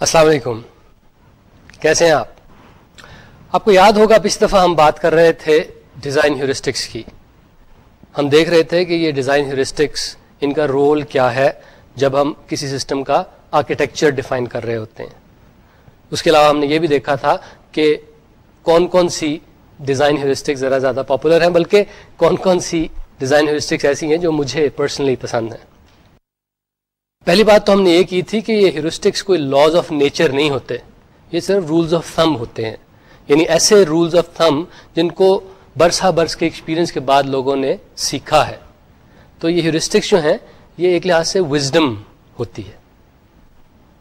السلام علیکم۔ کیسے ہیں آپ؟ آپ کو یاد ہوگا پچھلی دفعہ ہم بات کر رہے تھے ڈیزائن ہیورسٹکس کی۔ ہم دیکھ رہے تھے کہ یہ ڈیزائن ہیورسٹکس ان کا رول کیا ہے جب ہم کسی سسٹم کا آرکیٹیکچر ڈیفائن کر رہے ہوتے ہیں۔ اس کے علاوہ ہم نے یہ بھی دیکھا تھا کہ کون کون سی ڈیزائن ہیورسٹکس ذرا زیادہ پاپولر ہیں، بلکہ کون کون سی ڈیزائن ہیورسٹکس ایسی ہیں جو مجھے پرسنلی پسند ہیں۔ پہلی بات تو ہم نے یہ کی تھی کہ یہ ہیورسٹکس کوئی لاز آف نیچر نہیں ہوتے، یہ صرف رولز آف تھم ہوتے ہیں۔ یعنی ایسے رولز آف تھم جن کو برسا برس کے ایکسپیرینس کے بعد لوگوں نے سیکھا ہے۔ تو یہ ہیورسٹکس جو ہیں، یہ ایک لحاظ سے وزڈم ہوتی ہے۔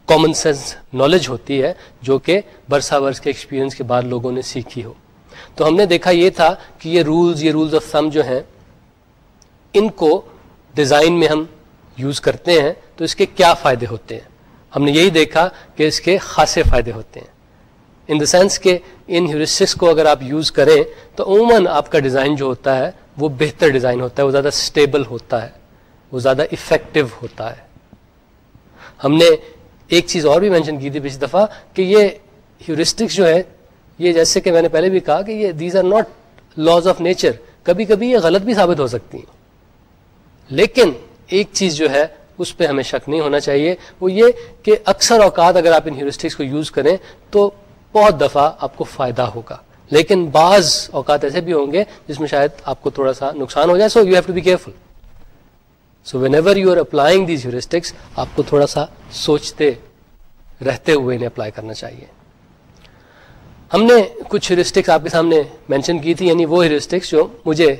کامن سینس نالج ہوتی ہے، جو کہ برسا برس کے ایکسپیرینس کے بعد لوگوں نے سیکھی ہو۔ تو ہم نے دیکھا یہ تھا کہ یہ رولز یہ رولز آف تھم جو ہیں، ان کو ڈیزائن میں ہم یوز کرتے ہیں تو اس کے کیا فائدے ہوتے ہیں؟ ہم نے یہی دیکھا کہ اس کے خاصے فائدے ہوتے ہیں۔ ان دا سینس کہ ان ہیورسٹکس کو اگر آپ یوز کریں تو عموماً آپ کا ڈیزائن جو ہوتا ہے وہ بہتر ڈیزائن ہوتا ہے، وہ زیادہ اسٹیبل ہوتا ہے، وہ زیادہ افیکٹو ہوتا ہے۔ ہم نے ایک چیز اور بھی مینشن کی تھی پچھلی دفعہ کہ یہ ہیورسٹکس جو ہے، یہ جیسے کہ میں نے پہلے بھی کہا کہ یہ these are not laws of nature کبھی کبھی یہ غلط بھی ثابت ہو سکتی ہیں۔ لیکن ایک چیز جو ہے، اس پہ ہمیں شک نہیں ہونا چاہیے۔ وہ یہ کہ اکثر اوقات اگر آپ ان ہیورسٹکس کو یوز کریں تو بہت دفعہ آپ کو فائدہ ہوگا۔ لیکن بعض اوقات ایسے بھی ہوں گے جس میں شاید آپ کو تھوڑا سا نقصان ہو جائے۔ So you have to be careful so whenever you are applying these heuristics آپ کو تھوڑا سا سوچتے، رہتے ہوئے انہیں اپلائی کرنا چاہیے۔ ہم نے کچھ ہیورسٹکس آپ کے سامنے مینشن کی تھی یعنی وہ ہیورسٹکس جو مجھے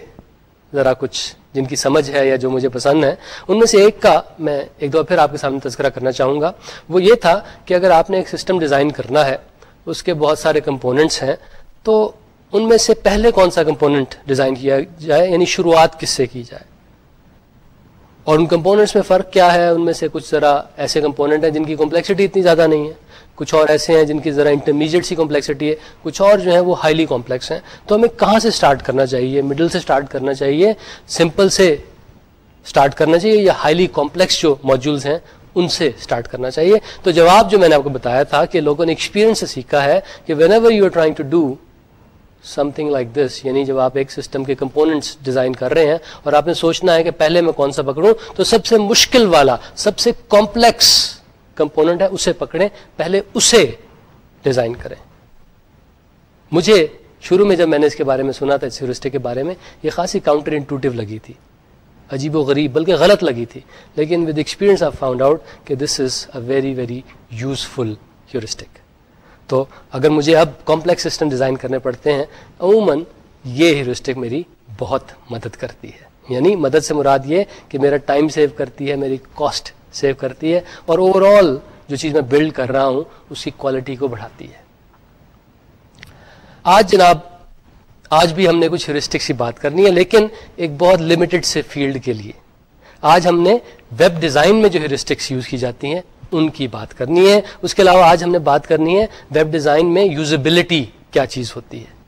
ذرا کچھ جن کی سمجھ ہے یا جو مجھے پسند ہے ان میں سے ایک کا میں ایک دو پھر آپ کے سامنے تذکرہ کرنا چاہوں گا۔ وہ یہ تھا کہ اگر آپ نے ایک سسٹم ڈیزائن کرنا ہے، اس کے بہت سارے کمپوننٹس ہیں، تو ان میں سے پہلے کون سا کمپوننٹ ڈیزائن کیا جائے؟ یعنی شروعات کس سے کی جائے؟ اور ان کمپوننٹس میں فرق کیا ہے؟ ان میں سے کچھ ذرا ایسے کمپوننٹ ہیں جن کی کمپلیکسٹی اتنی زیادہ نہیں ہے۔ کچھ اور ایسے ہیں جن کی ذرا انٹرمیڈیٹ سی کمپلیکسٹی ہے، کچھ اور جو ہیں وہ ہائیلی کمپلیکس ہیں۔ تو ہمیں کہاں سے اسٹارٹ کرنا چاہیے؟ مڈل سے اسٹارٹ کرنا چاہیے سمپل سے اسٹارٹ کرنا چاہیے یا ہائیلی کمپلیکس جو موجولس ہیں، ان سے اسٹارٹ کرنا چاہیے۔ تو جواب جو میں نے آپ کو بتایا تھا کہ لوگوں نے ایکسپیرینس سے سیکھا ہے کہ whenever you are trying to do something like this یعنی جب آپ ایک سسٹم کے کمپوننٹس ڈیزائن کر رہے ہیں اور آپ نے سوچنا ہے کہ پہلے میں کون سا پکڑوں، تو سب سے مشکل والا، سب سے کمپلیکس کمپوننٹ ہے، اسے پکڑیں، پہلے اسے ڈیزائن کریں۔ مجھے شروع میں جب میں نے اس کے بارے میں سنا تھا، اس ہیورسٹک کے بارے میں، یہ خاصی کاؤنٹر انٹوٹیو لگی تھی۔ عجیب و غریب، بلکہ غلط لگی تھی۔ لیکن with experience I found out کہ this is a very very useful heuristic تو اگر مجھے اب کمپلیکس سسٹم ڈیزائن کرنے پڑتے ہیں، عموماً یہ ہیورسٹک میری بہت مدد کرتی ہے۔ یعنی مدد سے مراد یہ کہ میرا ٹائم سیو کرتی ہے، میری کاسٹ سیو کرتی ہے اور اوور آل جو چیز میں بلڈ کر رہا ہوں اس کی کوالٹی کو بڑھاتی ہے۔ آج جناب، آج بھی ہم نے کچھ ہیورسٹک سی بات کرنی ہے، لیکن ایک بہت لمیٹڈ سے فیلڈ کے لیے۔ آج ہم نے ویب ڈیزائن میں جو ہیورسٹکس یوز کی جاتی ہیں، ان کی بات کرنی ہے۔ اس کے علاوہ آج ہم نے بات کرنی ہے ویب ڈیزائن میں یوزبلٹی کیا چیز ہوتی ہے۔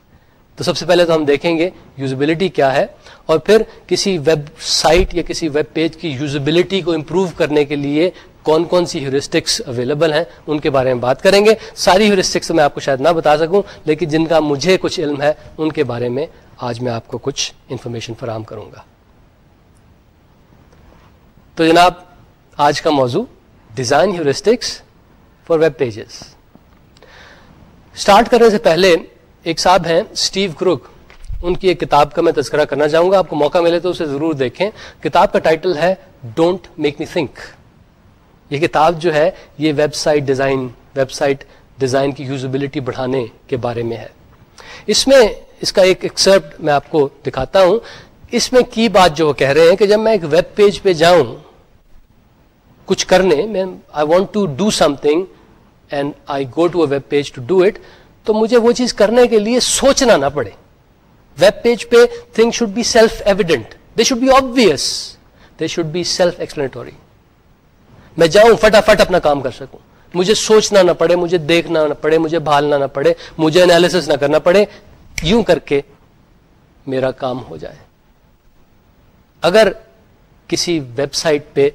تو سب سے پہلے تو ہم دیکھیں گے یوزبلٹی کیا ہے اور پھر کسی ویب سائٹ یا کسی ویب پیج کی یوزبلٹی کو امپروو کرنے کے لیے کون کون سی ہیورسٹکس اویلیبل ہیں، ان کے بارے میں بات کریں گے۔ ساری ہیورسٹکس میں آپ کو شاید نہ بتا سکوں، لیکن جن کا مجھے کچھ علم ہے، ان کے بارے میں آج میں آپ کو کچھ انفارمیشن فراہم کروں گا۔ تو جناب، آج کا موضوع design heuristics for web pages start کرنے سے پہلے ایک صاحب ہیں اسٹیو کروک۔ ان کی ایک کتاب کا میں تذکرہ کرنا چاہوں گا، آپ کو موقع ملے تو اسے ضرور دیکھیں۔ کتاب کا ٹائٹل ہے ڈونٹ میک می تھنک یہ کتاب جو ہے، یہ website design, website design کی یوزبلٹی بڑھانے کے بارے میں ہے۔ اس میں، اس کا ایک ایکسپٹ میں آپ کو دکھاتا ہوں۔ اس میں کی بات جو وہ کہہ رہے ہیں کہ جب میں ایک ویب پیج پہ جاؤں، کچھ کرنے میں I want to do something and I go to a web page to do it تو مجھے وہ چیز کرنے کے لیے سوچنا نہ پڑے۔ ویب پیج پہ thing should be self evident they should be obvious they should be self explanatory میں جاؤں فٹافٹ اپنا کام کر سکوں۔ مجھے سوچنا نہ پڑے، مجھے دیکھنا نہ پڑے، مجھے بھالنا نہ پڑے، مجھے انالیس نہ کرنا پڑے۔ یوں کر کے میرا کام ہو جائے۔ اگر کسی ویب سائٹ پہ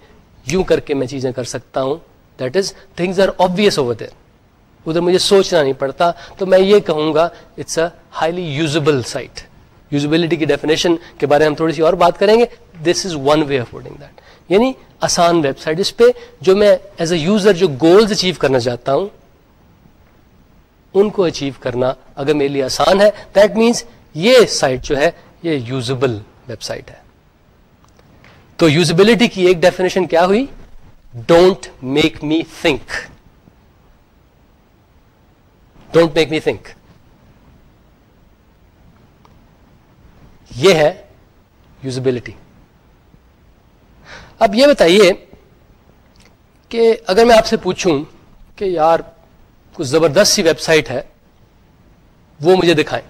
یوں کر کے میں چیزیں کر سکتا ہوں that is things are obvious over there ادھر مجھے سوچنا نہیں پڑتا، تو میں یہ کہوں گا it's a highly usable site usability کی ڈیفینیشن کے بارے میں ہم تھوڑی سی اور بات کریں گے۔ This is one way of putting that یعنی آسان ویب سائٹ اس پہ جو میں ایز اے یوزر جو گولز اچیو کرنا چاہتا ہوں، ان کو اچیو کرنا اگر میرے لیے آسان ہے دیٹ مینس یہ سائٹ جو ہے، یہ یوزبل ویب سائٹ ہے۔ تو یوزبلٹی کی ایک ڈیفینیشن کیا ہوئی؟ Don't make me think don't make me think یہ ہے یوزبلٹی اب یہ بتائیے کہ اگر میں آپ سے پوچھوں کہ یار کچھ زبردست سی ویب سائٹ ہے، وہ مجھے دکھائیں۔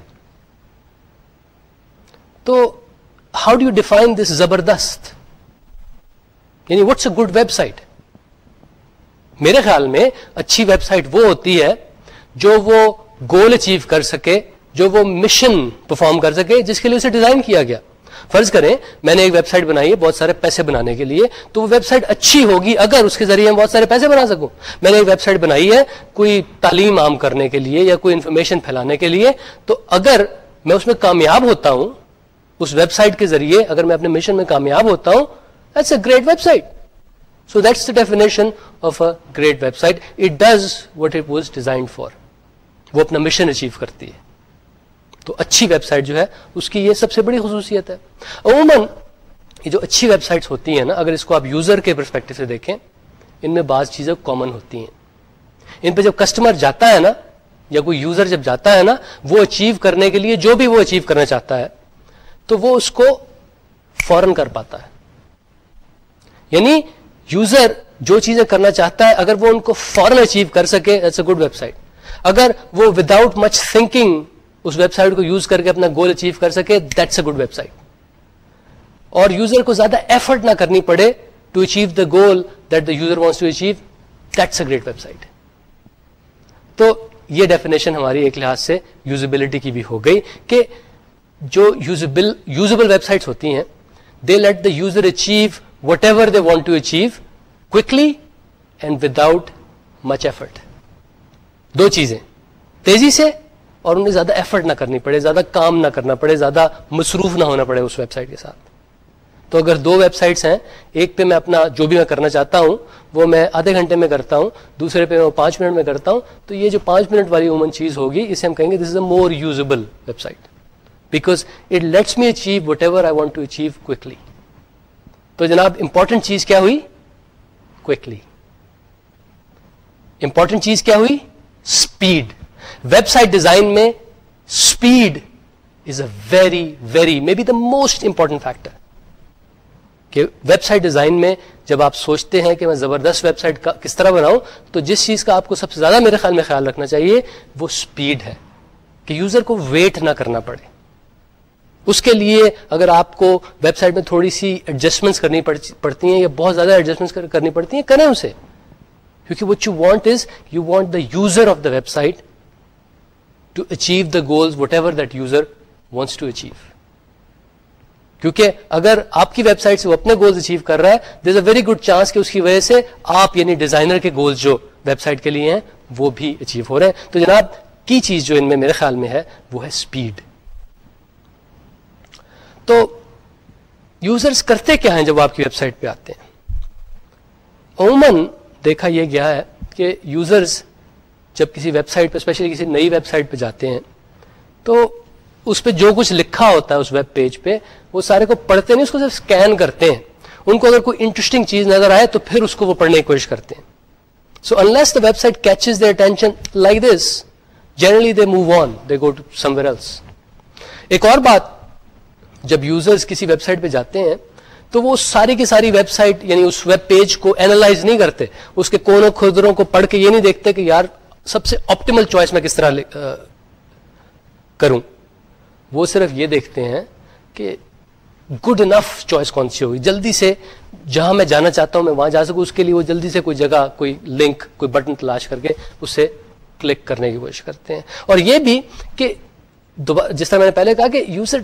تو how do you define this زبردست؟ یعنی what's a good website میرے خیال میں اچھی ویب سائٹ وہ ہوتی ہے جو وہ گول اچیو کر سکے، جو وہ مشن پرفارم کر سکے، جس کے لیے اسے ڈیزائن کیا گیا۔ فرض کریں، میں نے ایک ویب سائٹ بنائی ہے بہت سارے پیسے بنانے کے لیے، تو وہ ویب سائٹ اچھی ہوگی اگر اس کے ذریعے میں بہت سارے پیسے بنا سکوں۔ میں نے ایک ویب سائٹ بنائی ہے کوئی تعلیم عام کرنے کے لیے یا کوئی انفارمیشن پھیلانے کے لیے، تو اگر میں اس میں کامیاب ہوتا ہوں، اس ویب سائٹ کے ذریعے اگر میں اپنے مشن میں کامیاب ہوتا ہوں that's a great website so that's the definition of a great website it does what it was design for وہ اپنا مشن اچیو کرتی ہے۔ تو اچھی ویب سائٹ جو ہے، اس کی یہ سب سے بڑی خصوصیت ہے۔ عموماً یہ جو اچھی ویب سائٹس ہوتی ہیں نا، اگر اس کو آپ یوزر کے پرسپیکٹو سے دیکھیں، ان میں بعض چیزیں کامن ہوتی ہیں۔ ان پہ جب کسٹمر جاتا ہے نا، یا کوئی یوزر جب جاتا ہے نا، وہ اچیو کرنے کے لیے جو بھی وہ اچیو کرنا چاہتا ہے، تو وہ اس کو فوراً کر پاتا ہے۔ یعنی یوزر جو چیزیں کرنا چاہتا ہے، اگر وہ ان کو فوراً اچیو کر سکے اے گڈ ویب سائٹ اگر وہ وداؤٹ مچ تھنکنگ اس ویب سائٹ کو یوز کر کے اپنا گول اچیو کر سکے that's a good website اور یوزر کو زیادہ ایفرٹ نہ کرنی پڑے to achieve the goal that the user wants to achieve that's a great website تو یہ ڈیفینیشن ہماری ایک لحاظ سے یوزبلٹی کی بھی ہو گئی کہ جو یوزبل یوزبل ویب سائٹس ہوتی ہیں they let the user achieve whatever they want to achieve quickly and without much effort دو چیزیں۔ تیزی سے اور انہیں زیادہ ایفرٹ نہ کرنی پڑے، زیادہ کام نہ کرنا پڑے، زیادہ مصروف نہ ہونا پڑے اس ویب سائٹ کے ساتھ۔ تو اگر دو ویب سائٹس ہیں، ایک پہ میں اپنا جو بھی میں کرنا چاہتا ہوں، وہ میں آدھے گھنٹے میں کرتا ہوں، دوسرے پہ میں پانچ منٹ میں کرتا ہوں، تو یہ جو پانچ منٹ والی عموماً چیز ہوگی، اسے ہم کہیں گے this is a more usable website because it lets me achieve whatever I want to achieve quickly تو جناب امپورٹنٹ چیز کیا ہوئی؟ کوکلی امپورٹنٹ چیز کیا ہوئی؟ اسپیڈ ویب سائٹ ڈیزائن میں speed is a very very maybe the most important factor کہ ویب سائٹ ڈیزائن میں جب آپ سوچتے ہیں کہ میں زبردست ویب سائٹ کا کس طرح بناؤں، تو جس چیز کا آپ کو سب سے زیادہ میرے خیال میں خیال رکھنا چاہیے، وہ اسپیڈ ہے۔ کہ یوزر کو ویٹ نہ کرنا پڑے۔ اس کے لیے اگر آپ کو ویب سائٹ میں تھوڑی سی ایڈجسٹمنٹس کرنی پڑتی ہیں یا بہت زیادہ ایڈجسٹمنٹ کرنی پڑتی ہیں، کریں اسے۔ کیونکہ what you want is you want the user of the website to achieve the goals whatever that user wants to achieve کیونکہ اگر آپ کی ویب سائٹ سے وہ اپنے گولز اچیو کر رہا ہے there is a very good chance کہ اس کی وجہ سے آپ یعنی ڈیزائنر کے گولز جو ویب سائٹ کے لیے ہیں وہ بھی اچیو ہو رہے ہیں تو جناب کی چیز جو ان میں میرے خیال میں ہے وہ ہے اسپیڈ تو یوزرس کرتے کیا ہیں جب آپ کی ویب سائٹ پہ آتے ہیں عموماً دیکھا یہ گیا ہے کہ یوزرز جب کسی ویب سائٹ پہ اسپیشلی کسی نئی ویب سائٹ پہ جاتے ہیں، تو اس پہ جو کچھ لکھا ہوتا ہے اس ویب پیج پہ، وہ سارے کو پڑھتے نہیں، اس کو صرف اسکین کرتے ہیں۔ ان کو اگر کوئی انٹرسٹنگ چیز نظر آئے تو پھر اس کو وہ پڑھنے کی کوشش کرتے ہیں۔ So unless the website catches the attention like this generally they move on they go to some else ایک اور بات، جب یوزرز کسی ویب سائٹ پہ جاتے ہیں تو وہ ساری کی ساری ویب سائٹ یعنی اس ویب پیج کو اینالائز نہیں کرتے۔ اس کے کونوں خدروں کو پڑھ کے یہ نہیں دیکھتے کہ یار سب سے آپٹیمل چوائس میں کس طرح کروں۔ وہ صرف یہ دیکھتے ہیں کہ گڈ انف چوائس کون سی ہوگی۔ جلدی سے جہاں میں جانا چاہتا ہوں میں وہاں جا سکوں۔ اس کے لیے وہ جلدی سے کوئی جگہ، کوئی لنک کوئی بٹن تلاش کر کے اسے کلک کرنے کی کوشش کرتے ہیں۔ اور یہ بھی کہ جس طرح میں نے پہلے کہا کہ user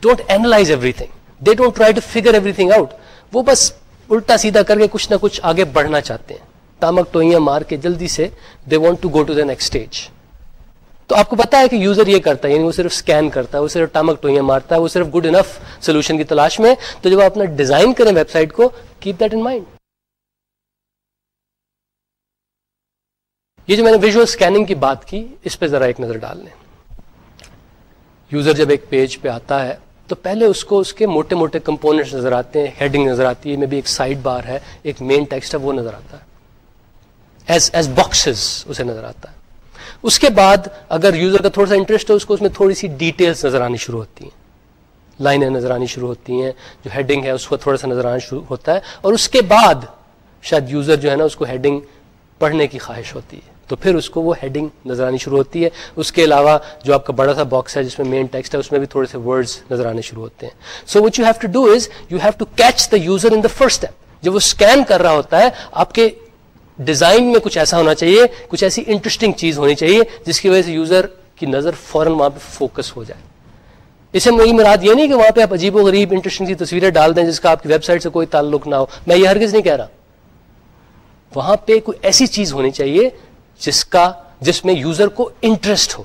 don't analyse everything they don't try to figure everything out وہ بس الٹا سیدھا کر کے کچھ نہ کچھ آگے بڑھنا چاہتے ہیں۔ تامک ٹوئیاں مار کے جلدی سے they want to go to the next stage تو آپ کو پتا ہے کہ یوزر یہ کرتا ہے یعنی وہ صرف اسکین کرتا ہے، وہ صرف ٹامک ٹوئیاں مارتا ہے، وہ صرف گڈ انف سولوشن کی تلاش میں تو جب آپ اپنا ڈیزائن کریں ویب سائٹ کو کیپ دیٹ ان مائنڈ یہ جو میں نے ویژل اسکیننگ کی بات کی، اس پہ ذرا ایک نظر ڈال لیں۔ یوزر جب ایک پیج پہ آتا ہے تو پہلے اس کو اس کے موٹے موٹے کمپوننٹس نظر آتے ہیں ہیڈنگ نظر آتی ہے میں بھی ایک سائڈ بار ہے، ایک مین ٹیکسٹ ہے، وہ نظر آتا ہے۔ ایز ایز باکسز اسے نظر آتا ہے۔ اس کے بعد اگر یوزر کا تھوڑا سا انٹرسٹ ہے، اس کو اس میں تھوڑی سی ڈیٹیلس نظر آنی شروع ہوتی ہیں۔ لائنیں نظر آنی شروع ہوتی ہیں، جو ہیڈنگ ہے، اس کو تھوڑا سا نظر آنا شروع ہوتا ہے۔ اور اس کے بعد شاید یوزر جو ہے نا، اس کو ہیڈنگ پڑھنے کی خواہش ہوتی ہے۔ تو پھر اس کو وہ ہیڈنگ نظر آنی شروع ہوتی ہے۔ اس کے علاوہ جو آپ کا بڑا سا باکس ہے جس میں مین ٹیکسٹ ہے، اس میں بھی تھوڑے سے ورڈز نظر آنے شروع ہوتے ہیں۔ So what you have to do is you have to catch the user in the first step جب وہ اسکین کر رہا ہوتا ہے، آپ کے ڈیزائن میں کچھ ایسا ہونا چاہیے، کچھ ایسی انٹرسٹنگ چیز ہونی چاہیے جس کی وجہ سے یوزر کی نظر فوراً وہاں پہ فوکس ہو جائے۔ اسے میری مراد یہ نہیں کہ وہاں پہ آپ عجیب و غریب انٹرسٹنگ سی تصویریں ڈال دیں جس کا آپ کی ویب سائٹ سے کوئی تعلق نہ ہو۔ میں یہ ہرگز نہیں کہہ رہا۔ وہاں پہ کوئی ایسی چیز ہونی چاہیے جس کا جس میں یوزر کو interest who.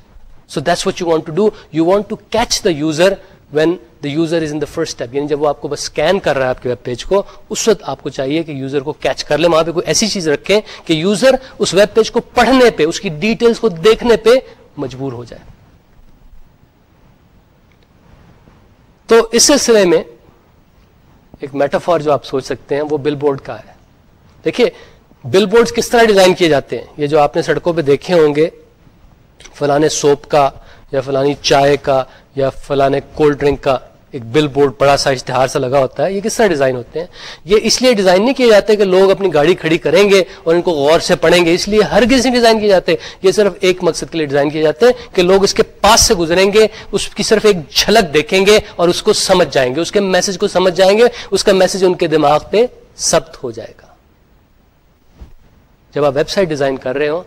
So that's what you want to do you want to catch the user when the user is in the first step یعنی جب وہ آپ کو بس اسکین کر رہا ہے آپ کے ویب پیج کو، اس وقت آپ کو چاہیے کہ یوزر کو کیچ کر لیں وہاں پہ کوئی ایسی چیز رکھیں کہ یوزر اس ویب پیج کو پڑھنے پہ، اس کی ڈیٹیلس کو دیکھنے پہ مجبور ہو جائے. تو اس سلسلے میں ایک میٹافور جو آپ سوچ سکتے ہیں، وہ بل بورڈ کا ہے. دیکھیے بل بورڈ کس طرح ڈیزائن کیے جاتے ہیں؟ یہ جو آپ نے سڑکوں پہ دیکھے ہوں گے فلانے سوپ کا یا فلانی چائے کا یا فلانے کولڈ ڈرنک کا ایک بل بورڈ بڑا سا اشتہار سا لگا ہوتا ہے، یہ کس طرح ڈیزائن ہوتے ہیں؟ یہ اس لیے ڈیزائن نہیں کیے جاتے کہ لوگ اپنی گاڑی کھڑی کریں گے اور ان کو غور سے پڑھیں گے، اس لیے ہر کسی ڈیزائن کیے جاتے ہیں۔ یہ صرف ایک مقصد کے لیے ڈیزائن کیے جاتے ہیں کہ لوگ اس کے پاس سے گزریں گے، اس کی صرف ایک جھلک دیکھیں گے اور اس کو سمجھ جائیں گے، اس کے میسج کو سمجھ جائیں گے، اس کا میسج ان کے دماغ پہ ثبت ہو جائے گا۔ جب آپ ویب سائٹ ڈیزائن کر رہے ہو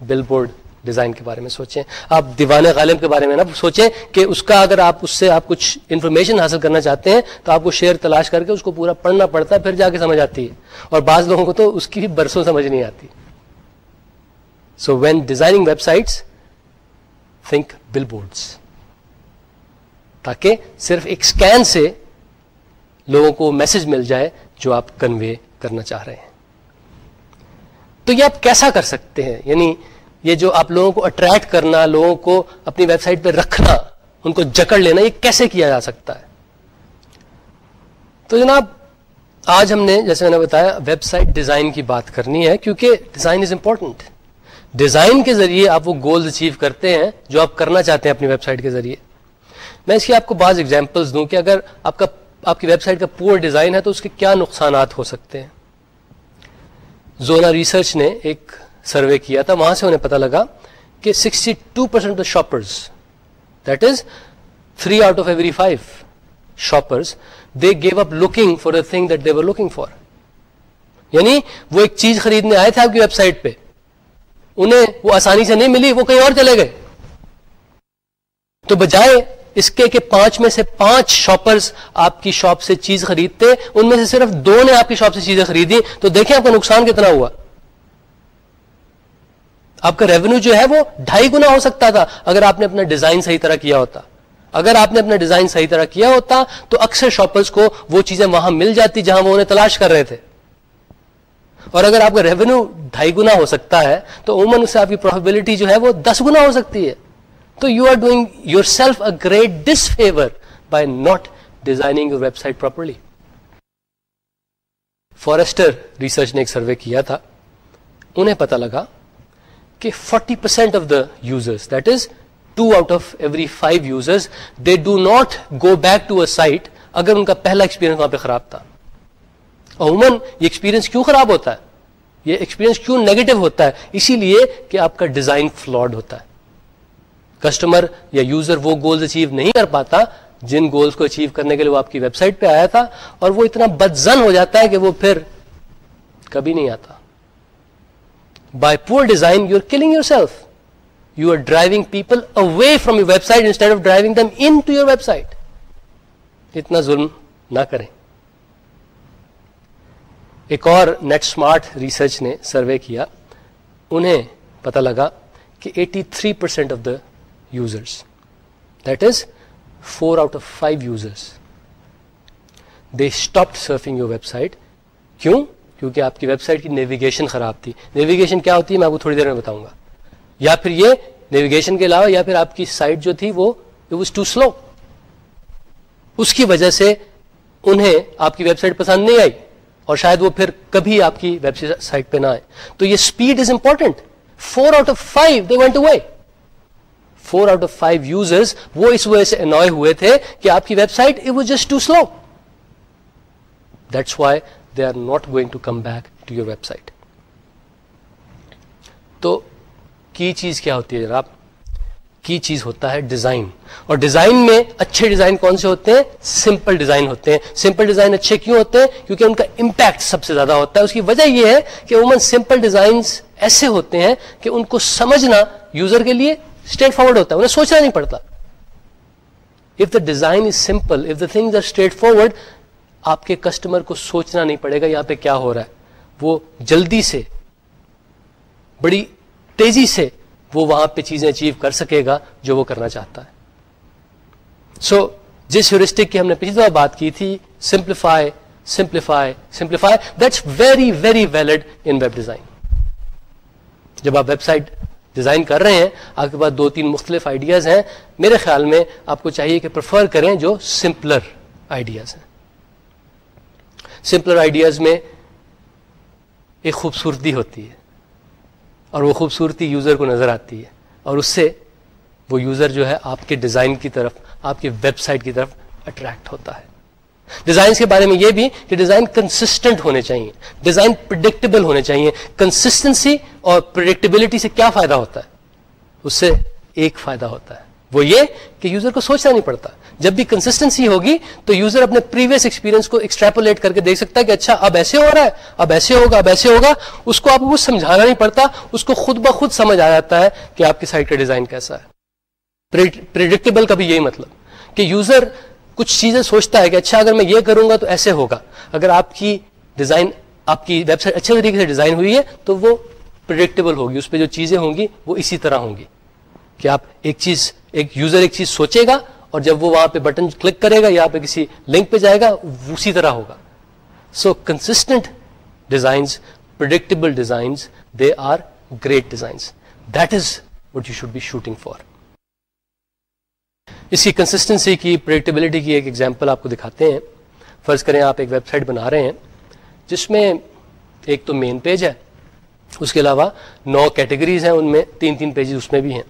بل بورڈ ڈیزائن کے بارے میں سوچیں۔ آپ دیوان غالب کے بارے میں نا سوچیں کہ اس کا اگر آپ اس سے آپ کچھ انفارمیشن حاصل کرنا چاہتے ہیں، تو آپ کو شیئر تلاش کر کے اس کو پورا پڑھنا پڑتا ہے، پھر جا کے سمجھ آتی ہے۔ اور بعض لوگوں کو تو اس کی بھی برسوں سمجھ نہیں آتی۔ So when designing websites think billboards تاکہ صرف ایک اسکین سے لوگوں کو میسج مل جائے جو آپ کنوے کرنا چاہ رہے ہیں۔ تو یہ آپ کیسا کر سکتے ہیں؟ یعنی یہ جو آپ لوگوں کو اٹریکٹ کرنا، لوگوں کو اپنی ویب سائٹ پہ رکھنا، ان کو جکڑ لینا، یہ کیسے کیا جا سکتا ہے؟ تو جناب، آج ہم نے، جیسے میں نے بتایا ویب سائٹ ڈیزائن کی بات کرنی ہے، کیونکہ ڈیزائن از امپورٹنٹ ڈیزائن کے ذریعے آپ وہ گولز اچیو کرتے ہیں جو آپ کرنا چاہتے ہیں اپنی ویب سائٹ کے ذریعے. میں اس کی آپ کو بعض ایگزامپلس دوں کہ اگر آپ کا، آپ کی ویب سائٹ کا پور ڈیزائن ہے تو اس کے کیا نقصانات ہو سکتے ہیں؟ زونا ریسرچ نے ایک سروے کیا تھا، وہاں سے انہیں پتا لگا کہ sixty two percent shoppers that is three out of every five shoppers they gave up looking for the thing that they were looking for یعنی وہ ایک چیز خریدنے آئے تھے آپ کی ویب سائٹ پہ۔ انہیں وہ آسانی سے نہیں ملی، وہ کہیں اور چلے گئے۔ تو بجائے اس کے کہ پانچ میں سے پانچ شاپرز آپ کی شاپ سے چیز خریدتے، ان میں سے صرف دو نے آپ کی شاپ سے چیزیں خریدی تو دیکھیں آپ کا نقصان کتنا ہوا۔ آپ کا ریونیو جو ہے وہ ڈھائی گنا ہو سکتا تھا اگر آپ نے اپنا ڈیزائن صحیح طرح کیا ہوتا۔ اگر آپ نے اپنا ڈیزائن صحیح طرح کیا ہوتا، تو اکثر شاپرز کو وہ چیزیں وہاں مل جاتی جہاں وہ انہیں تلاش کر رہے تھے۔ اور اگر آپ کا ریونیو ڈھائی گنا ہو سکتا ہے، تو عموماً اس سے آپ کی پروفیبلٹی جو ہے وہ دس گنا ہو سکتی ہے۔ تو you are doing yourself a great disfavour by not designing your website properly Forrester research نے ایک سروے کیا تھا۔ انہیں پتا لگا کہ forty percent of the users that is two out of every five users they do not go back to a site اگر ان کا پہلا ایکسپیرینس وہاں پہ خراب تھا۔ عموماً یہ ایکسپیرینس کیوں خراب ہوتا ہے؟ یہ ایکسپیرینس کیوں نیگیٹو ہوتا ہے؟ اسی لیے کہ آپ کا ڈیزائن فلوڈ ہوتا ہے۔ کسٹمر یا یوزر وہ گولز اچیو نہیں کر پاتا جن گولز کو اچیو کرنے کے لیے وہ آپ کی ویب سائٹ پہ آیا تھا اور وہ اتنا بدزن ہو جاتا ہے کہ وہ پھر کبھی نہیں آتا۔ By poor design you are killing yourself you are driving people away from your website instead of driving them into your website اتنا ظلم نہ کریں۔ ایک اور نیٹ اسمارٹ ریسرچ نے سروے کیا۔ انہیں پتا لگا کہ eighty three percent of the users that is four out of five users they stop surfing your website کیوں؟ کیونکہ آپ کی ویب سائٹ کی نیویگیشن خراب تھی. نیویگیشن کیا ہوتی ہے؟ میں آپ کو تھوڑی دیر میں بتاؤں گا. یا پھر یہ نیویگیشن کے علاوہ یا پھر آپ کی سائٹ جو تھی وہ واز ٹو سلو اس کی وجہ سے انہیں آپ کی ویب سائٹ پسند نہیں آئی اور شاید وہ پھر کبھی آپ کی ویب سائٹ پہ نہ آئے. تو یہ speed is important four out of five they went away four out of five users وہ اس وجہ سے انوائے ہوئے تھے کہ آپ کی website it was just too slow that's why they are not going to come back to your website تو کی چیز کیا ہوتی ہے جناب؟ کی چیز ہوتا ہے ڈیزائن اور ڈیزائن میں اچھے ڈیزائن کون سے ہوتے ہیں؟ سمپل ڈیزائن ہوتے ہیں. سمپل ڈیزائن اچھے کیوں ہوتے ہیں؟ کیونکہ ان کا امپیکٹ سب سے زیادہ ہوتا ہے. اس کی وجہ یہ ہے کہ عموماً سمپل ڈیزائنس ایسے ہوتے ہیں کہ ان کو سمجھنا یوزر کے لیے اسٹریٹ فارورڈ ہوتا ہے انہیں سوچنا نہیں پڑتا۔ If the design is simple if the thing are straightforward آپ کے کسٹمر کو سوچنا نہیں پڑے گا یہاں پہ کیا ہو رہا ہے۔ وہ جلدی سے بڑی تیزی سے وہ وہاں پہ چیزیں اچیو کر سکے گا جو وہ کرنا چاہتا ہے۔ سو so, جس ہیورسٹک کی ہم نے پچھلی دفعہ بات کی تھی simplify simplify simplify that's very very valid in web design جب آپ ویب سائٹ ڈیزائن کر رہے ہیں، آپ کے پاس دو تین مختلف آئیڈیاز ہیں۔ میرے خیال میں آپ کو چاہیے کہ پریفر کریں جو سمپلر آئیڈیاز ہیں۔ سمپلر آئیڈیاز میں ایک خوبصورتی ہوتی ہے اور وہ خوبصورتی یوزر کو نظر آتی ہے اور اس سے وہ یوزر جو ہے آپ کے ڈیزائن کی طرف، آپ کی ویب سائٹ کی طرف اٹریکٹ ہوتا ہے۔ ڈیزائن کے بارے میں یہ بھی کہ ڈیزائن کنسسٹنٹ ہونے چاہیے۔ ڈیزائن پرڈکٹیبل ہونے چاہیے۔ کنسسٹنسی اور پرڈکٹیبلٹی سے کیا فائدہ ہوتا ہے؟ اس سے ایک فائدہ ہوتا ہے۔ وہ یہ کہ یوزر کو سوچنا نہیں پڑتا۔ جب بھی کنسسٹنسی ہوگی تو یوزر اپنے پریویس ایکسپیرینس کو ایکسٹریپولیٹ کر کے دیکھ سکتا ہے کہ اچھا اب ایسے ہو رہا ہے، اب ایسے ہوگا، اب ایسے ہوگا۔ اس کو آپ کو سمجھانا نہیں پڑتا۔ اس کو خود بخود سمجھ آ جاتا ہے کہ آپ کی سائٹ کا ڈیزائن کیسا ہے۔ پریڈکٹیبل کا بھی یہی مطلب۔ کہ یوزر کچھ چیزیں سوچتا ہے کہ اچھا اگر میں یہ کروں گا تو ایسے ہوگا۔ اگر آپ کی ڈیزائن آپ کی ویب سائٹ اچھے طریقے سے ڈیزائن ہوئی ہے تو وہ پرڈکٹیبل ہوگی، اس پہ جو چیزیں ہوں گی وہ اسی طرح ہوں گی۔ کہ آپ ایک چیز، ایک یوزر ایک چیز سوچے گا اور جب وہ وہاں پہ بٹن کلک کرے گا یا پہ کسی لنک پہ جائے گا اسی طرح ہوگا۔ So constant designs predictable designs they are great designs that is what you should be shooting for اس کی کنسسٹنسی کی پرڈکٹیبلٹی کی ایک ایگزامپل آپ کو دکھاتے ہیں۔ فرض کریں آپ ایک ویب سائٹ بنا رہے ہیں، جس میں ایک تو مین پیج ہے، اس کے علاوہ نو کیٹیگریز ہیں ان میں، تین تین پیجز اس میں بھی ہیں۔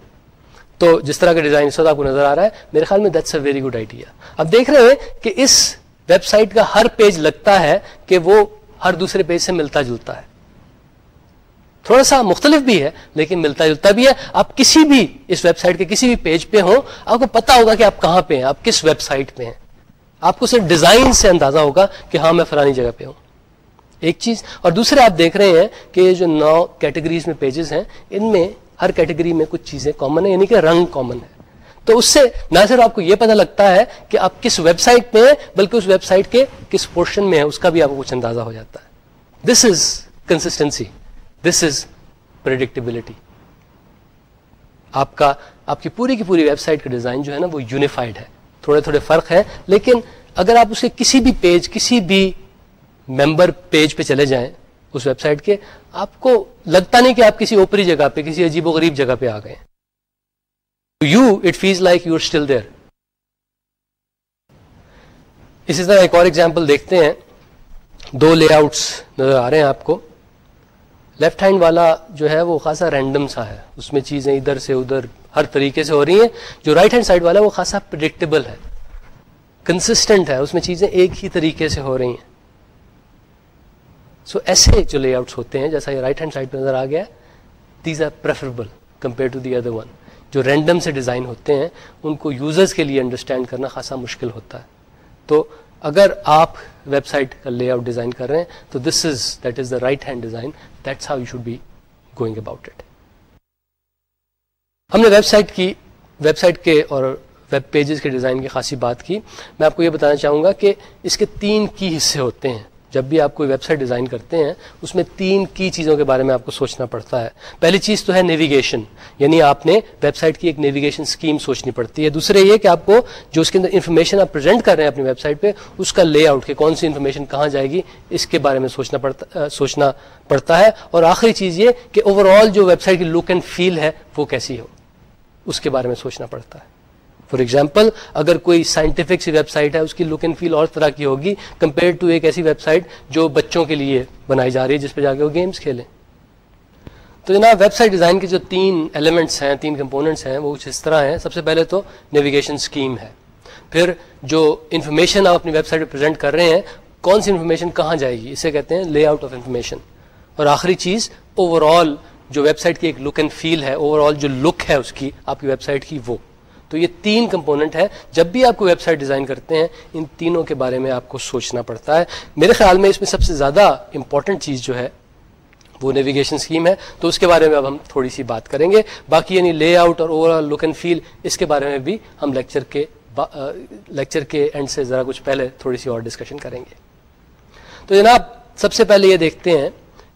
تو جس طرح کا ڈیزائن اس وقت آپ کو نظر آ رہا ہے، میرے خیال میں that's a very good idea اب دیکھ رہے ہیں کہ اس ویب سائٹ کا ہر پیج لگتا ہے کہ وہ ہر دوسرے پیج سے ملتا جلتا ہے۔ تھوڑا سا مختلف بھی ہے، لیکن ملتا جلتا بھی ہے۔ آپ کسی بھی اس ویب سائٹ کے کسی بھی پیج پہ ہوں، آپ کو پتا ہوگا کہ آپ کہاں پہ ہیں، آپ کس ویب سائٹ پہ ہیں۔ آپ کو صرف ڈیزائن سے اندازہ ہوگا کہ ہاں میں فلانی جگہ پہ ہوں۔ ایک چیز۔ اور دوسرے، آپ دیکھ رہے ہیں کہ یہ جو نو کیٹیگریز میں پیجز ہیں، ان میں ہر کیٹیگری میں کچھ چیزیں کامن ہیں یعنی کہ رنگ کامن ہے تو اس سے نہ صرف آپ کو یہ پتہ لگتا ہے کہ آپ کس ویب سائٹ پہ ہیں، بلکہ اس ویب سائٹ کے کس پورشن میں ہے اس کا بھی آپ کو کچھ اندازہ ہو جاتا ہے۔ دس is consistency this is predictability آپ کا آپ کی پوری کی پوری ویب سائٹ کا ڈیزائن جو ہے نا وہ یونیفائڈ ہے تھوڑے تھوڑے فرق ہے لیکن اگر آپ اسے کسی بھی پیج کسی بھی ممبر پیج پہ چلے جائیں اس ویب سائٹ کے آپ کو لگتا نہیں کہ آپ کسی اوپری جگہ پہ کسی عجیب و غریب جگہ پہ آ گئے you it feels like you still there اسی طرح ایک اور ایگزامپل دیکھتے ہیں دو لے آؤٹس نظر آ رہے ہیں آپ کو لیفٹ ہینڈ والا جو ہے وہ خاصا رینڈم سا ہے۔ اس میں چیزیں ادھر سے ادھر ہر طریقے سے ہو رہی ہیں۔ جو رائٹ ہینڈ سائڈ والا وہ خاصا پرڈکٹیبل ہے۔ کنسسٹنٹ ہے۔ اس میں چیزیں ایک ہی طریقے سے ہو رہی ہیں۔ سو so, ایسے جو لے آؤٹس ہوتے ہیں جیسا یہ رائٹ ہینڈ سائڈ پہ نظر آ گیا these are preferable compare to the other one جو رینڈم سے ڈیزائن ہوتے ہیں ان کو یوزرز کے لیے انڈرسٹینڈ کرنا خاصا مشکل ہوتا ہے۔ تو اگر آپ ویب سائٹ کا لے آؤٹ ڈیزائن کر رہے ہیں تو this is that is the right hand design that's how you should be going about it ہم نے ویب سائٹ کی ویب سائٹ کے اور ویب پیجز کے ڈیزائن کی خاصی بات کی. میں آپ کو یہ بتانا چاہوں گا کہ اس کے تین کی حصے ہوتے ہیں. جب بھی آپ کوئی ویب سائٹ ڈیزائن کرتے ہیں، اس میں تین کی چیزوں کے بارے میں آپ کو سوچنا پڑتا ہے۔ پہلی چیز تو ہے نیویگیشن یعنی آپ نے ویب سائٹ کی ایک نیویگیشن اسکیم سوچنی پڑتی ہے۔ دوسرے یہ کہ آپ کو جو اس کے اندر انفارمیشن آپ پرزینٹ کر رہے ہیں اپنی ویب سائٹ پہ، اس کا لے آؤٹ کہ کون سی انفارمیشن کہاں جائے گی، اس کے بارے میں سوچنا پڑتا سوچنا پڑتا ہے۔ اور آخری چیز یہ کہ اوور آل جو ویب سائٹ کی لک اینڈ فیل ہے، وہ کیسی ہو، اس کے بارے میں سوچنا پڑتا ہے۔ فار ایگزامپل اگر کوئی سائنٹیفک سی ویب سائٹ ہے، اس کی لک اینڈ فیل اور طرح کی ہوگی کمپیئر ٹو ایک ایسی ویب سائٹ جو بچوں کے لیے بنائی جا رہی ہے، جس پہ جا کے وہ گیمس کھیلیں۔ تو جناب ویب سائٹ ڈیزائن کے جو تین ایلیمنٹس ہیں، تین کمپوننٹس ہیں، وہ کچھ اس طرح ہیں۔ سب سے پہلے تو نیویگیشن اسکیم ہے۔ پھر جو انفارمیشن آپ اپنی ویب سائٹ پہ پرزینٹ کر رہے ہیں، کون سی انفارمیشن کہاں جائے گی؟ اسے کہتے ہیں لے آؤٹ آف انفارمیشن اور آخری چیز اوور آل جو ویب سائٹ کی ایک لک اینڈ فیل ہے اوور آل جو لک ہے اس کی، آپ کی ویب سائٹ کی وہ۔ تو یہ تین کمپوننٹ ہے جب بھی آپ کو ویب سائٹ ڈیزائن کرتے ہیں، ان تینوں کے بارے میں آپ کو سوچنا پڑتا ہے۔ میرے خیال میں اس میں سب سے زیادہ امپورٹنٹ چیز جو ہے، وہ نیویگیشن اسکیم ہے۔ تو اس کے بارے میں اب ہم تھوڑی سی بات کریں گے۔ باقی یعنی لے آؤٹ اور اوور آل لک اینڈ فیل اس کے بارے میں بھی ہم لیکچر کے لیکچر کے اینڈ سے ذرا کچھ پہلے تھوڑی سی اور ڈسکشن کریں گے۔ تو جناب، سب سے پہلے یہ دیکھتے ہیں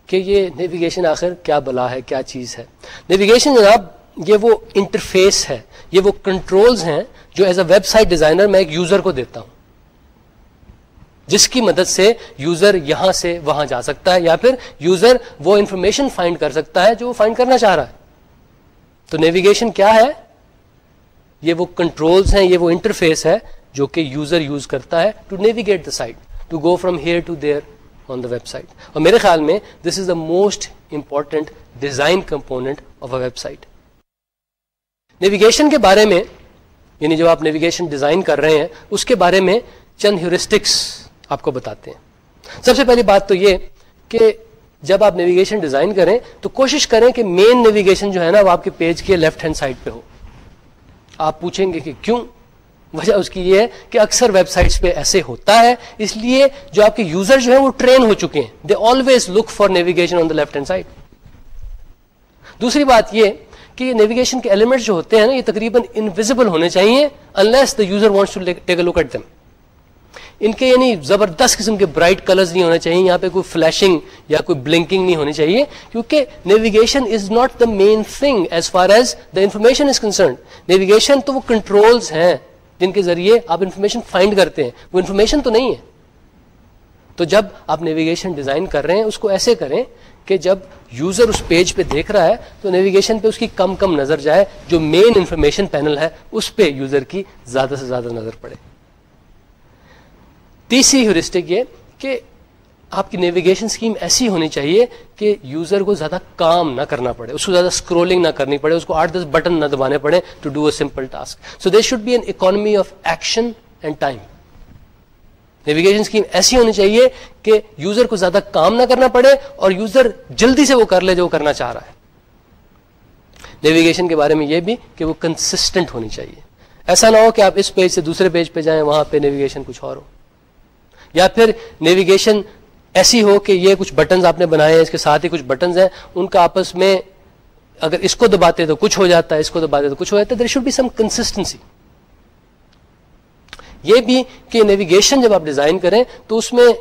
کہ یہ نیویگیشن آخر کیا بلا ہے، کیا چیز ہے۔ نیویگیشن جناب، یہ وہ انٹرفیس ہے۔ یہ وہ کنٹرولز ہیں جو as a website designer میں ایک یوزر کو دیتا ہوں۔ جس کی مدد سے یوزر یہاں سے وہاں جا سکتا ہے یا پھر یوزر وہ انفارمیشن فائنڈ کر سکتا ہے جو وہ فائنڈ کرنا چاہ رہا ہے۔ تو نیویگیشن کیا ہے؟ یہ وہ کنٹرولز ہیں، یہ وہ انٹرفیس ہے جو کہ یوزر یوز کرتا ہے to navigate the site to go from here to there on the website اور میرے خیال میں this is the most important design component of a website navigation کے بارے میں یعنی جب آپ نیویگیشن ڈیزائن کر رہے ہیں، اس کے بارے میں چند ہیورسٹکس آپ کو بتاتے ہیں۔ سب سے پہلی بات تو یہ کہ جب آپ نیویگیشن ڈیزائن کریں، تو کوشش کریں کہ مین نیویگیشن جو ہے نا، وہ آپ کے پیج کے لیفٹ ہینڈ سائڈ پہ ہو۔ آپ پوچھیں گے کہ کیوں؟ وجہ اس کی یہ ہے کہ اکثر ویب سائٹس پہ ایسے ہوتا ہے، اس لیے جو آپ کے یوزر جو ہیں، وہ ٹرین ہو چکے ہیں۔ They always look for navigation on the left hand side دوسری بات یہ کہ یہ نیویگیشن کے ایلیمنٹ جو ہوتے ہیں نا، یہ تقریباً انویزیبل ہونے چاہیے unless the user wants to take a look at them ان کے یعنی زبردست قسم کے برائٹ کلرز نہیں ہونے چاہیے، یہاں پہ کوئی فلیشنگ یا کوئی بلنکنگ نہیں ہونی چاہیے، کیونکہ navigation is not the main thing as far as the information is concerned navigation تو وہ کنٹرولز ہیں جن کے ذریعے آپ انفارمیشن فائنڈ کرتے ہیں، وہ انفارمیشن تو نہیں ہے۔ تو جب آپ نیویگیشن ڈیزائن کر رہے ہیں، اس کو ایسے کریں کہ جب یوزر اس پیج پہ دیکھ رہا ہے تو نیویگیشن پہ اس کی کم کم نظر جائے، جو مین انفارمیشن پینل ہے، اس پہ یوزر کی زیادہ سے زیادہ نظر پڑے۔ تیسری ہیورسٹک یہ کہ آپ کی نیویگیشن اسکیم ایسی ہونی چاہیے کہ یوزر کو زیادہ کام نہ کرنا پڑے، اس کو زیادہ اسکرولنگ نہ کرنی پڑے، اس کو آٹھ دس بٹن نہ دبانے پڑے to do a simple task so there should be an economy of action and time navigation scheme ایسی ہونی چاہیے کہ یوزر کو زیادہ کام نہ کرنا پڑے اور یوزر جلدی سے وہ کر لے جو وہ کرنا چاہ رہا ہے۔ نیویگیشن کے بارے میں یہ بھی کہ وہ کنسسٹنٹ ہونی چاہیے۔ ایسا نہ ہو کہ آپ اس پیج سے دوسرے پیج پہ جائیں، وہاں پہ نیویگیشن کچھ اور ہو۔ یا پھر نیویگیشن ایسی ہو کہ یہ کچھ بٹنز آپ نے بنائے ہیں، اس کے ساتھ ہی کچھ بٹنز ہیں، ان کا آپس میں اگر اس کو دباتے تو کچھ ہو جاتا ہے اس کو دباتے تو کچھ ہو جاتا ہے there should be some consistency یہ بھی کہ نیویگیشن جب آپ ڈیزائن کریں تو اس میں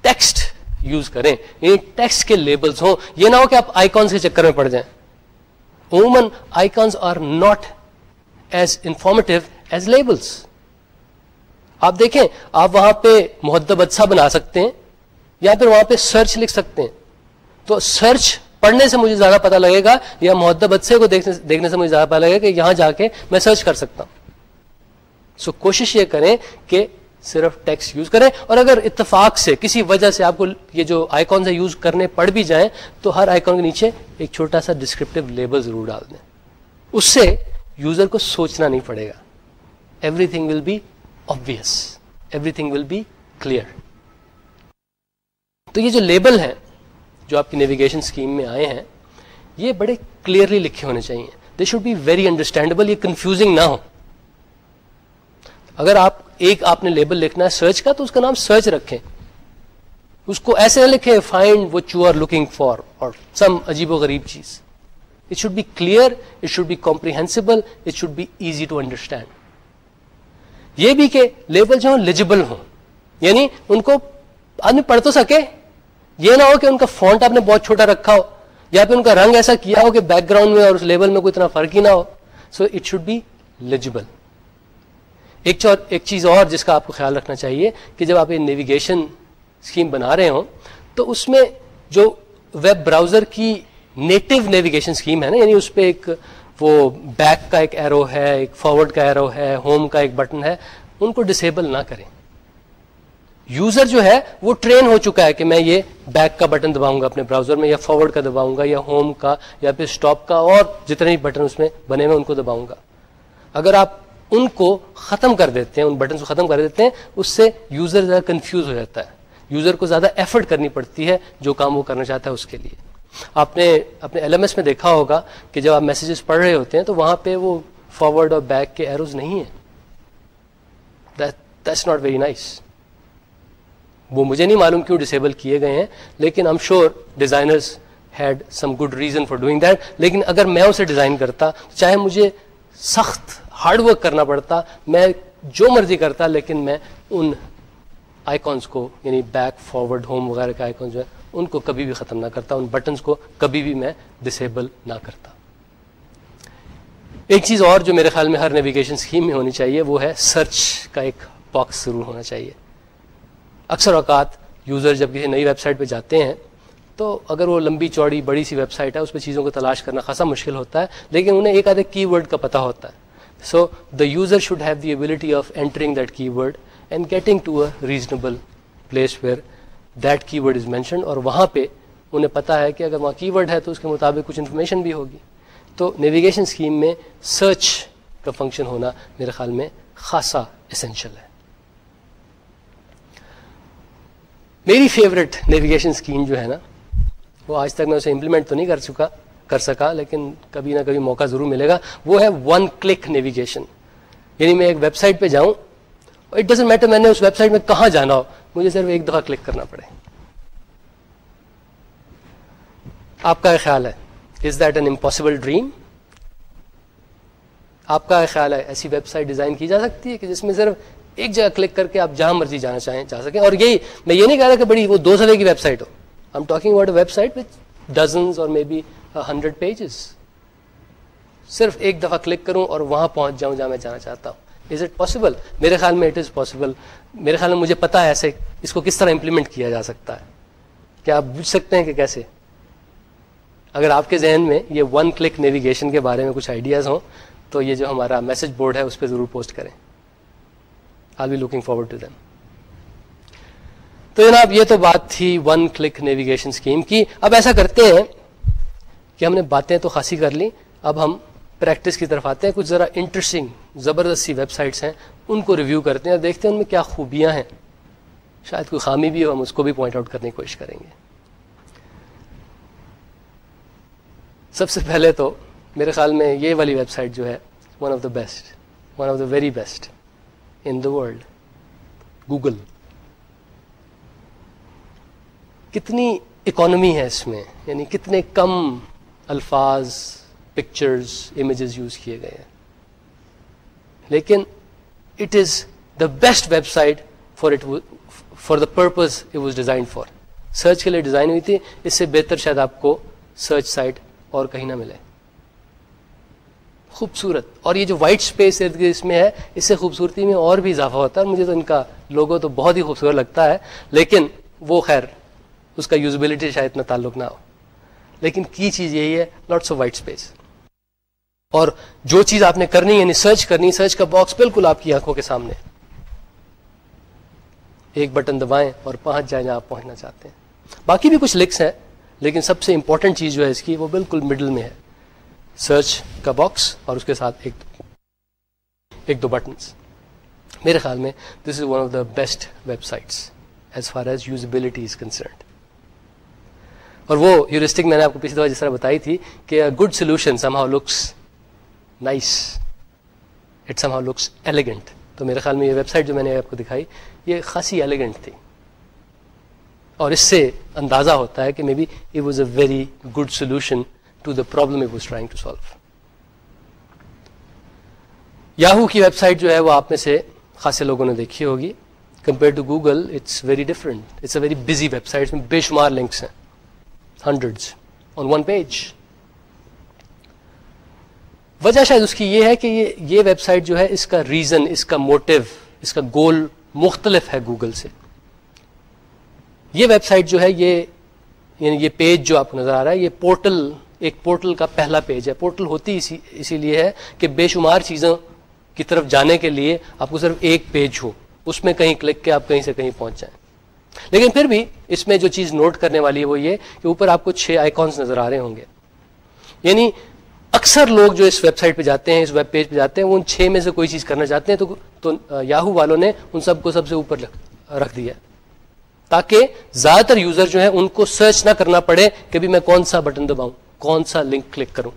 ٹیکسٹ یوز کریں۔ یعنی ٹیکسٹ کے لیبلز ہوں۔ یہ نہ ہو کہ آپ آئیکانس کے چکر میں پڑ جائیں۔ عموماً icons are not as informative as labels آپ دیکھیں، آپ وہاں پہ محدب اچھا بنا سکتے ہیں یا پھر وہاں پہ سرچ لکھ سکتے ہیں۔ تو سرچ پڑھنے سے مجھے زیادہ پتا لگے گا یا محدب اچھے کو دیکھنے سے مجھے زیادہ پتا لگے گا کہ یہاں جا کے میں سرچ کر سکتا ہوں۔ سو کوشش یہ کریں کہ صرف ٹیکس یوز کریں اور اگر اتفاق سے کسی وجہ سے آپ کو یہ جو آئیکن یوز کرنے پڑ بھی جائیں تو ہر آئیکن کے نیچے ایک چھوٹا سا ڈسکرپٹیو لیبل ضرور ڈال دیں۔ اس سے یوزر کو سوچنا نہیں پڑے گا۔ Everything will be obvious everything will be clear تو یہ جو لیبل ہیں جو آپ کی نیویگیشن اسکیم میں آئے ہیں، یہ بڑے کلیئرلی لکھے ہونے چاہیے۔ They should be very understandable یہ کنفیوزنگ نہ ہو اگر آپ ایک آپ نے لیبل لکھنا ہے سرچ کا تو اس کا نام سرچ رکھیں۔ اس کو ایسے نہ لکھے find what you are looking for اور سم عجیب و غریب چیز۔ It should be clear it should be comprehensible it should be easy to understand یہ بھی کہ لیبل جو ہوں لیجیبل ہوں۔ یعنی ان کو آدمی پڑھ تو سکے۔ یہ نہ ہو کہ ان کا فونٹ آپ نے بہت چھوٹا رکھا ہو، یا پھر ان کا رنگ ایسا کیا ہو کہ بیک گراؤنڈ میں اور اس لیول میں کوئی اتنا فرق ہی نہ ہو۔ So it should be legible ایک ایک چیز اور جس کا آپ کو خیال رکھنا چاہیے کہ جب آپ یہ نیویگیشن اسکیم بنا رہے ہوں، تو اس میں جو ویب براؤزر کی نیٹو نیویگیشن اسکیم ہے نا یعنی اس پہ ایک وہ بیک کا ایک ایرو ہے، ایک فارورڈ کا ایرو ہے ہوم کا ایک بٹن ہے، ان کو ڈسیبل نہ کریں۔ یوزر جو ہے، وہ ٹرین ہو چکا ہے کہ میں یہ بیک کا بٹن دباؤں گا اپنے براؤزر میں، یا فارورڈ کا دباؤں گا، یا ہوم کا، یا پھر اسٹاپ کا، اور جتنے بھی بٹن اس میں بنے ہوئے ان کو دباؤں گا۔ اگر آپ ان کو ختم کر دیتے ہیں، ان بٹن کو ختم کر دیتے ہیں، اس سے یوزر زیادہ کنفیوز ہو جاتا ہے۔ یوزر کو زیادہ ایفرٹ کرنی پڑتی ہے جو کام وہ کرنا چاہتا ہے اس کے لیے۔ آپ نے اپنے ایل ایم ایس میں دیکھا ہوگا کہ جب آپ میسیجز پڑھ رہے ہوتے ہیں تو وہاں پہ وہ فارورڈ اور بیک کے ایروز نہیں ہیں۔ دیٹس ناٹ ویری نائس وہ مجھے نہیں معلوم کیوں ڈسیبل کیے گئے ہیں، لیکن I'm sure designers had some good reason for doing that لیکن اگر میں اسے ڈیزائن کرتا، چاہے مجھے سخت ہارڈ ورک کرنا پڑتا، میں جو مرضی کرتا، لیکن میں ان آئیکونس کو یعنی بیک فارورڈ ہوم وغیرہ کے آئیکونس جو ہے ان کو کبھی بھی ختم نہ کرتا، ان بٹنس کو کبھی بھی میں ڈسیبل نہ کرتا۔ ایک چیز اور جو میرے خیال میں ہر نیویگیشن اسکیم میں ہونی چاہیے، وہ ہے سرچ کا ایک باکس ضرور ہونا چاہیے۔ اکثر اوقات یوزر جب کسی نئی ویب سائٹ پہ جاتے ہیں، تو اگر وہ لمبی چوڑی بڑی سی ویب سائٹ ہے، اس پہ چیزوں کو تلاش کرنا خاصا مشکل ہوتا ہے، لیکن انہیں ایک آدھے کی ورڈ کا پتہ ہوتا ہے۔ So the user should have the ability of entering that keyword and getting to a reasonable place where that keyword is mentioned اور وہاں پہ انہیں پتا ہے کہ اگر وہاں کی ورڈ ہے تو اس کے مطابق کچھ انفارمیشن بھی ہوگی۔ تو نیویگیشن اسکیم میں سرچ کا فنکشن ہونا میرے خیال میں خاصا اسینشل ہے۔ میری فیوریٹ نیویگیشن اسکیم جو ہے نا، وہ آج تک میں اسے امپلیمنٹ تو نہیں کر چکا کر سکا، لیکن کبھی نہ کبھی موقع ضرور ملے گا۔ وہ ہے ون کلک نیویگیشن یعنی میں ایک ویب سائٹ پہ جاؤں اٹ ڈزنٹ میٹر میں نے اس ویب سائٹ میں کہاں جانا ہو، مجھے صرف ایک دفعہ کلک کرنا پڑے۔ آپ کا خیال ہے is that an impossible dream آپ کا خیال ہے، ایسی ویب سائٹ ڈیزائن کی جا سکتی ہے کہ جس میں صرف ایک جگہ کلک کر کے آپ جہاں مرضی جانا چاہیں، جا سکیں۔ اور یہی، میں یہ نہیں کہہ رہا کہ بڑی وہ دو سو کی web site who. I'm talking about website with dozens اور مے بی ہنڈریڈ پیجز صرف ایک دفعہ کلک کروں اور وہاں پہنچ جاؤں جہاں میں جانا چاہتا ہوں. از اٹ پاسبل میرے خیال میں اٹ از پاسبل میرے خیال میں مجھے پتا ہے ایسے اس کو کس طرح امپلیمنٹ کیا جا سکتا ہے. کیا آپ بوجھ سکتے ہیں کہ کیسے؟ اگر آپ کے ذہن میں یہ ون کلک نیویگیشن کے بارے میں کچھ آئیڈیاز ہوں، تو یہ جو ہمارا میسج بورڈ ہے، اس پہ ضرور پوسٹ کریں. I be looking forward to them تو جناب یہ تو بات تھی ون کلک نیویگیشن اسکیم کی۔ اب ایسا کرتے ہیں کہ ہم نے باتیں تو خاصی کر لی اب ہم پریکٹس کی طرف آتے ہیں۔ کچھ ذرا انٹرسٹنگ زبردستی ویب سائٹس ہیں۔ ان کو ریویو کرتے ہیں اور دیکھتے ہیں ان میں کیا خوبیاں ہیں۔ شاید کوئی خامی بھی ہو، ہم اس کو بھی پوائنٹ آؤٹ کرنے کی کوشش کریں گے۔ سب سے پہلے تو میرے خیال میں یہ والی ویب سائٹ جو ہے one of the best one of the very best in the world Google کتنی اکانومی ہے اس میں؟ یعنی کتنے کم الفاظ پکچرز امیجز یوز کیے گئے ہیں۔ لیکن it is the best website for it for the purpose it was design for search کے لیے ڈیزائن ہوئی تھی، اس سے بہتر شاید آپ کو سرچ سائٹ اور کہیں نہ ملے۔ خوبصورت۔ اور یہ جو وائٹ اسپیس اس میں ہے، اس سے خوبصورتی میں اور بھی اضافہ ہوتا ہے مجھے تو ان کا لوگو تو بہت ہی خوبصورت لگتا ہے، لیکن وہ خیر اس کا یوزبلٹی شاید اتنا تعلق نہ ہو۔ لیکن کی چیز یہی ہے ناٹ سو وائٹ اسپیس اور جو چیز آپ نے کرنی یعنی سرچ کرنی سرچ کا باکس بالکل آپ کی آنکھوں کے سامنے۔ ایک بٹن دبائیں اور پہنچ جائیں جہاں آپ پہنچنا چاہتے ہیں۔ باقی بھی کچھ لکس ہیں، لیکن سب سے امپورٹنٹ چیز جو ہے اس کی، وہ بالکل مڈل میں ہے۔ سرچ کا باکس اور اس کے ساتھ ایک ایک دو بٹنس میرے خیال میں this is one of the best websites as far as usability is concerned اور وہ یورسٹک میں نے آپ کو پچھلی دفعہ جس طرح بتائی تھی کہ good solution somehow looks nice it somehow looks elegant تو میرے خیال میں یہ ویب سائٹ جو میں نے آپ کو دکھائی، یہ خاصی ایلیگنٹ تھی. اور اس سے اندازہ ہوتا ہے کہ maybe it was a very good solution to the problem it was trying to solve Yahoo کی ویب سائٹ جو ہے وہ آپ میں سے خاصے لوگوں نے دیکھی ہوگی. Compare to Google it's very different it's a very busy website میں بے شمار لنکس ہیں. ہنڈریڈ آن ون پیج وجہ شاید اس کی یہ ہے کہ یہ یہ ویب سائٹ جو ہے اس کا ریزن اس کا موٹو اس کا گول مختلف ہے گوگل سے۔ یہ ویب سائٹ جو ہے، یہ یعنی یہ پیج جو آپ کو نظر آ رہا ہے، یہ پورٹل ایک پورٹل کا پہلا پیج ہے۔ پورٹل ہوتی اسی اسی لیے ہے کہ بے شمار چیزوں کی طرف جانے کے لیے آپ کو صرف ایک پیج ہو۔ اس میں کہیں کلک کے آپ کہیں سے کہیں پہنچ جائیں۔ لیکن پھر بھی اس میں جو چیز نوٹ کرنے والی ہے وہ یہ کہ اوپر آپ کو چھ آئیکونس نظر آ رہے ہوں گے۔ یعنی اکثر لوگ جو اس ویب سائٹ پہ جاتے ہیں، اس ویب پیج پہ جاتے ہیں، وہ ان چھ میں سے کوئی چیز کرنا چاہتے ہیں تو تو یاہو والوں نے ان سب کو سب سے اوپر رکھ دیا۔ تاکہ زیادہ تر یوزر جو ہیں ان کو سرچ نہ کرنا پڑے کہ بھی میں کون سا بٹن دباؤں، کون سا لنک کلک کروں۔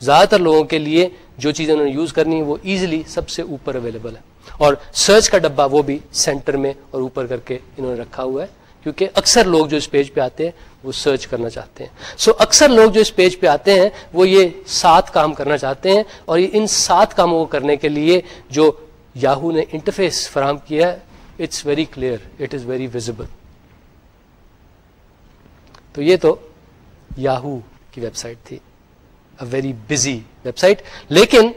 زیادہ تر لوگوں کے لیے جو چیزیں انہوں نے یوز کرنی ہے وہ ایزیلی سب سے اوپر اویلیبل ہے اور سرچ کا ڈبا وہ بھی سینٹر میں اور اوپر کر کے انہوں نے رکھا ہوا ہے کیونکہ اکثر لوگ جو اس پیج پہ آتے ہیں وہ سرچ کرنا چاہتے ہیں۔ سو so, اکثر لوگ جو اس پیج پہ آتے ہیں وہ یہ سات کام کرنا چاہتے ہیں اور یہ ان سات کاموں کو کرنے کے لیے جو یاہو نے انٹرفیس فراہم کیا ہے it's very clear it is very visible تو یہ تو یاہو کی ویب سائٹ تھی ویری بزی ویب سائٹ لیکن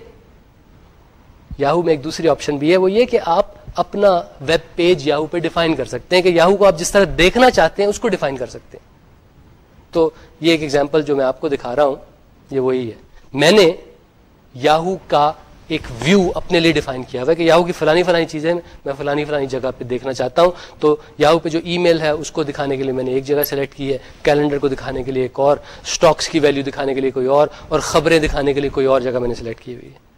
یاہو میں ایک دوسری آپشن بھی ہے، وہ یہ کہ آپ اپنا ویب پیج یاہو پہ ڈیفائن کر سکتے ہیں کہ یاہو کو آپ جس طرح دیکھنا چاہتے ہیں، اس کو ڈیفائن کر سکتے ہیں۔ تو یہ ایک ایگزامپل جو میں آپ کو دکھا رہا ہوں، یہ وہی ہے۔ میں نے یاہو کا ایک ویو اپنے لیے ڈیفائن کیا ہوا ہے کہ یاہو کی فلانی فلانی چیزیں میں فلانی فلانی جگہ پہ دیکھنا چاہتا ہوں۔ تو یاہو پہ جو ای میل ہے، اس کو دکھانے کے لیے میں نے ایک جگہ سلیکٹ کی ہے۔ کیلنڈر کو دکھانے کے لیے ایک اور اسٹاکس کی ویلو دکھانے کے لیے کوئی اور اور خبریں دکھانے کے لیے کوئی اور جگہ میں نے سلیکٹ کی ہوئی ہے۔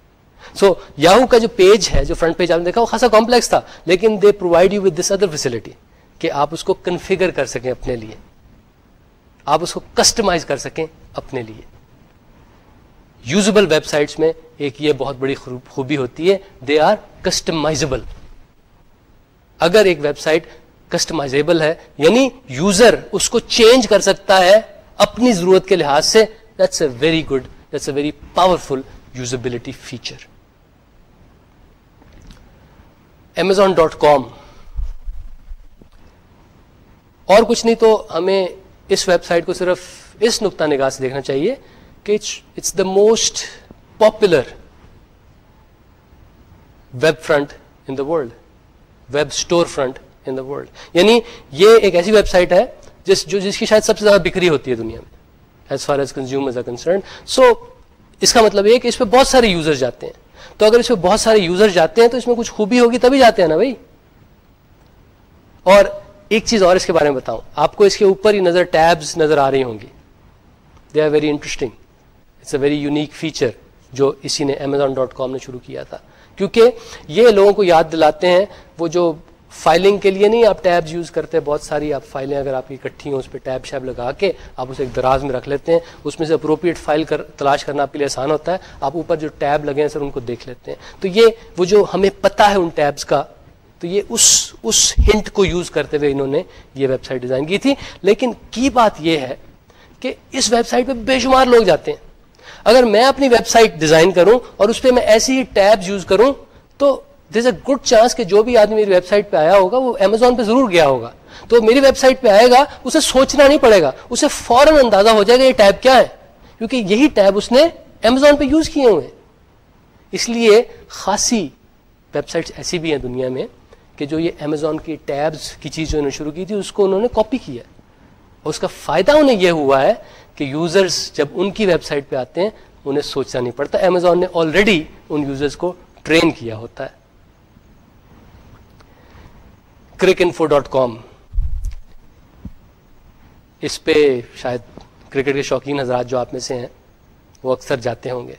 سو یاہو کا جو پیج ہے، جو فرنٹ پیج آپ نے دیکھا، وہ خاصا کمپلیکس تھا، لیکن they provide you with this other facility کہ آپ اس کو کنفیگر کر سکیں اپنے لیے. آپ اس کو کسٹمائز کر سکیں اپنے لیے. یوزبل ویب سائٹس میں ایک یہ بہت بڑی خوبی ہوتی ہے دے آر کسٹمائزبل اگر ایک ویب سائٹ کسٹمائزیبل ہے یعنی یوزر اس کو چینج کر سکتا ہے اپنی ضرورت کے لحاظ سے that's a very good that's a very powerful usability feature Amazon dot com اور کچھ نہیں تو ہمیں اس ویب سائٹ کو صرف اس نقطہ نگاہ سے دیکھنا چاہیے کہ it's the most popular web front in the world web store front in the world یعنی یہ ایک ایسی ویب سائٹ ہے جس، جو، جس کی شاید سب سے زیادہ بکری ہوتی ہے دنیا میں as far as consumer concern so اس کا مطلب یہ کہ اس پہ بہت سارے یوزر جاتے ہیں۔ تو اگر اس میں بہت سارے یوزر جاتے ہیں تو اس میں کچھ خوبی ہوگی تبھی جاتے ہیں نا بھائی؟ اور ایک چیز اور اس کے بارے میں بتاؤں۔ آپ کو اس کے اوپر ہی نظر ٹیبز نظر آ رہی ہوں گی۔ They are very interesting it's a very unique feature جو اسی نے امیزون ڈاٹ کام نے شروع کیا تھا۔ کیونکہ یہ لوگوں کو یاد دلاتے ہیں وہ جو فائلنگ کے لیے نہیں، آپ ٹیبز یوز کرتے بہت ساری آپ فائلیں اگر آپ کی اکٹھی ہوں، اس پہ ٹیب شیب لگا کے آپ اسے ایک دراز میں رکھ لیتے ہیں، اس میں سے اپروپریٹ فائل کر، تلاش کرنا آپ کے لیے آسان ہوتا ہے، آپ اوپر جو ٹیب لگے ہیں سر، ان کو دیکھ لیتے ہیں۔ تو یہ وہ جو ہمیں پتا ہے ان ٹیبز کا، تو یہ اس اس ہنٹ کو یوز کرتے ہوئے انہوں نے یہ ویب سائٹ ڈیزائن کی تھی۔ لیکن کی بات یہ ہے کہ اس ویب سائٹ پہ بے شمار لوگ جاتے ہیں۔ اگر میں اپنی ویب سائٹ ڈیزائن کروں اور اس پہ میں ایسی ہی ٹیب یوز کروں، تو دس اے گڈ چانس کہ جو بھی آدمی میری ویب سائٹ پہ آیا ہوگا، وہ امیزون پہ ضرور گیا ہوگا۔ تو میری ویب سائٹ پہ آئے گا، اسے سوچنا نہیں پڑے گا۔ اسے فوراً اندازہ ہو جائے گا یہ ٹیب کیا ہے۔ کیونکہ یہی ٹیب اس نے امیزون پہ یوز کیے ہوئے۔ اس لیے خاصی ویب سائٹس ایسی بھی ہیں دنیا میں کہ جو یہ امیزون کی ٹیبز کی چیز جو انہوں نے شروع کی تھی، اس کو انہوں نے کاپی کیا اور اس کا فائدہ انہیں یہ ہوا ہے کہ یوزرز جب ان کی ویب سائٹ پہ آتے ہیں، انہیں سوچنا نہیں پڑتا۔ امیزون نے آلریڈی ان یوزرز کو ٹرین کیا ہوتا ہے۔ کرک انفو ڈاٹ کام اس پہ شاید کرکٹ کے شوقین حضرات جو آپ میں سے ہیں، وہ اکثر جاتے ہوں گے۔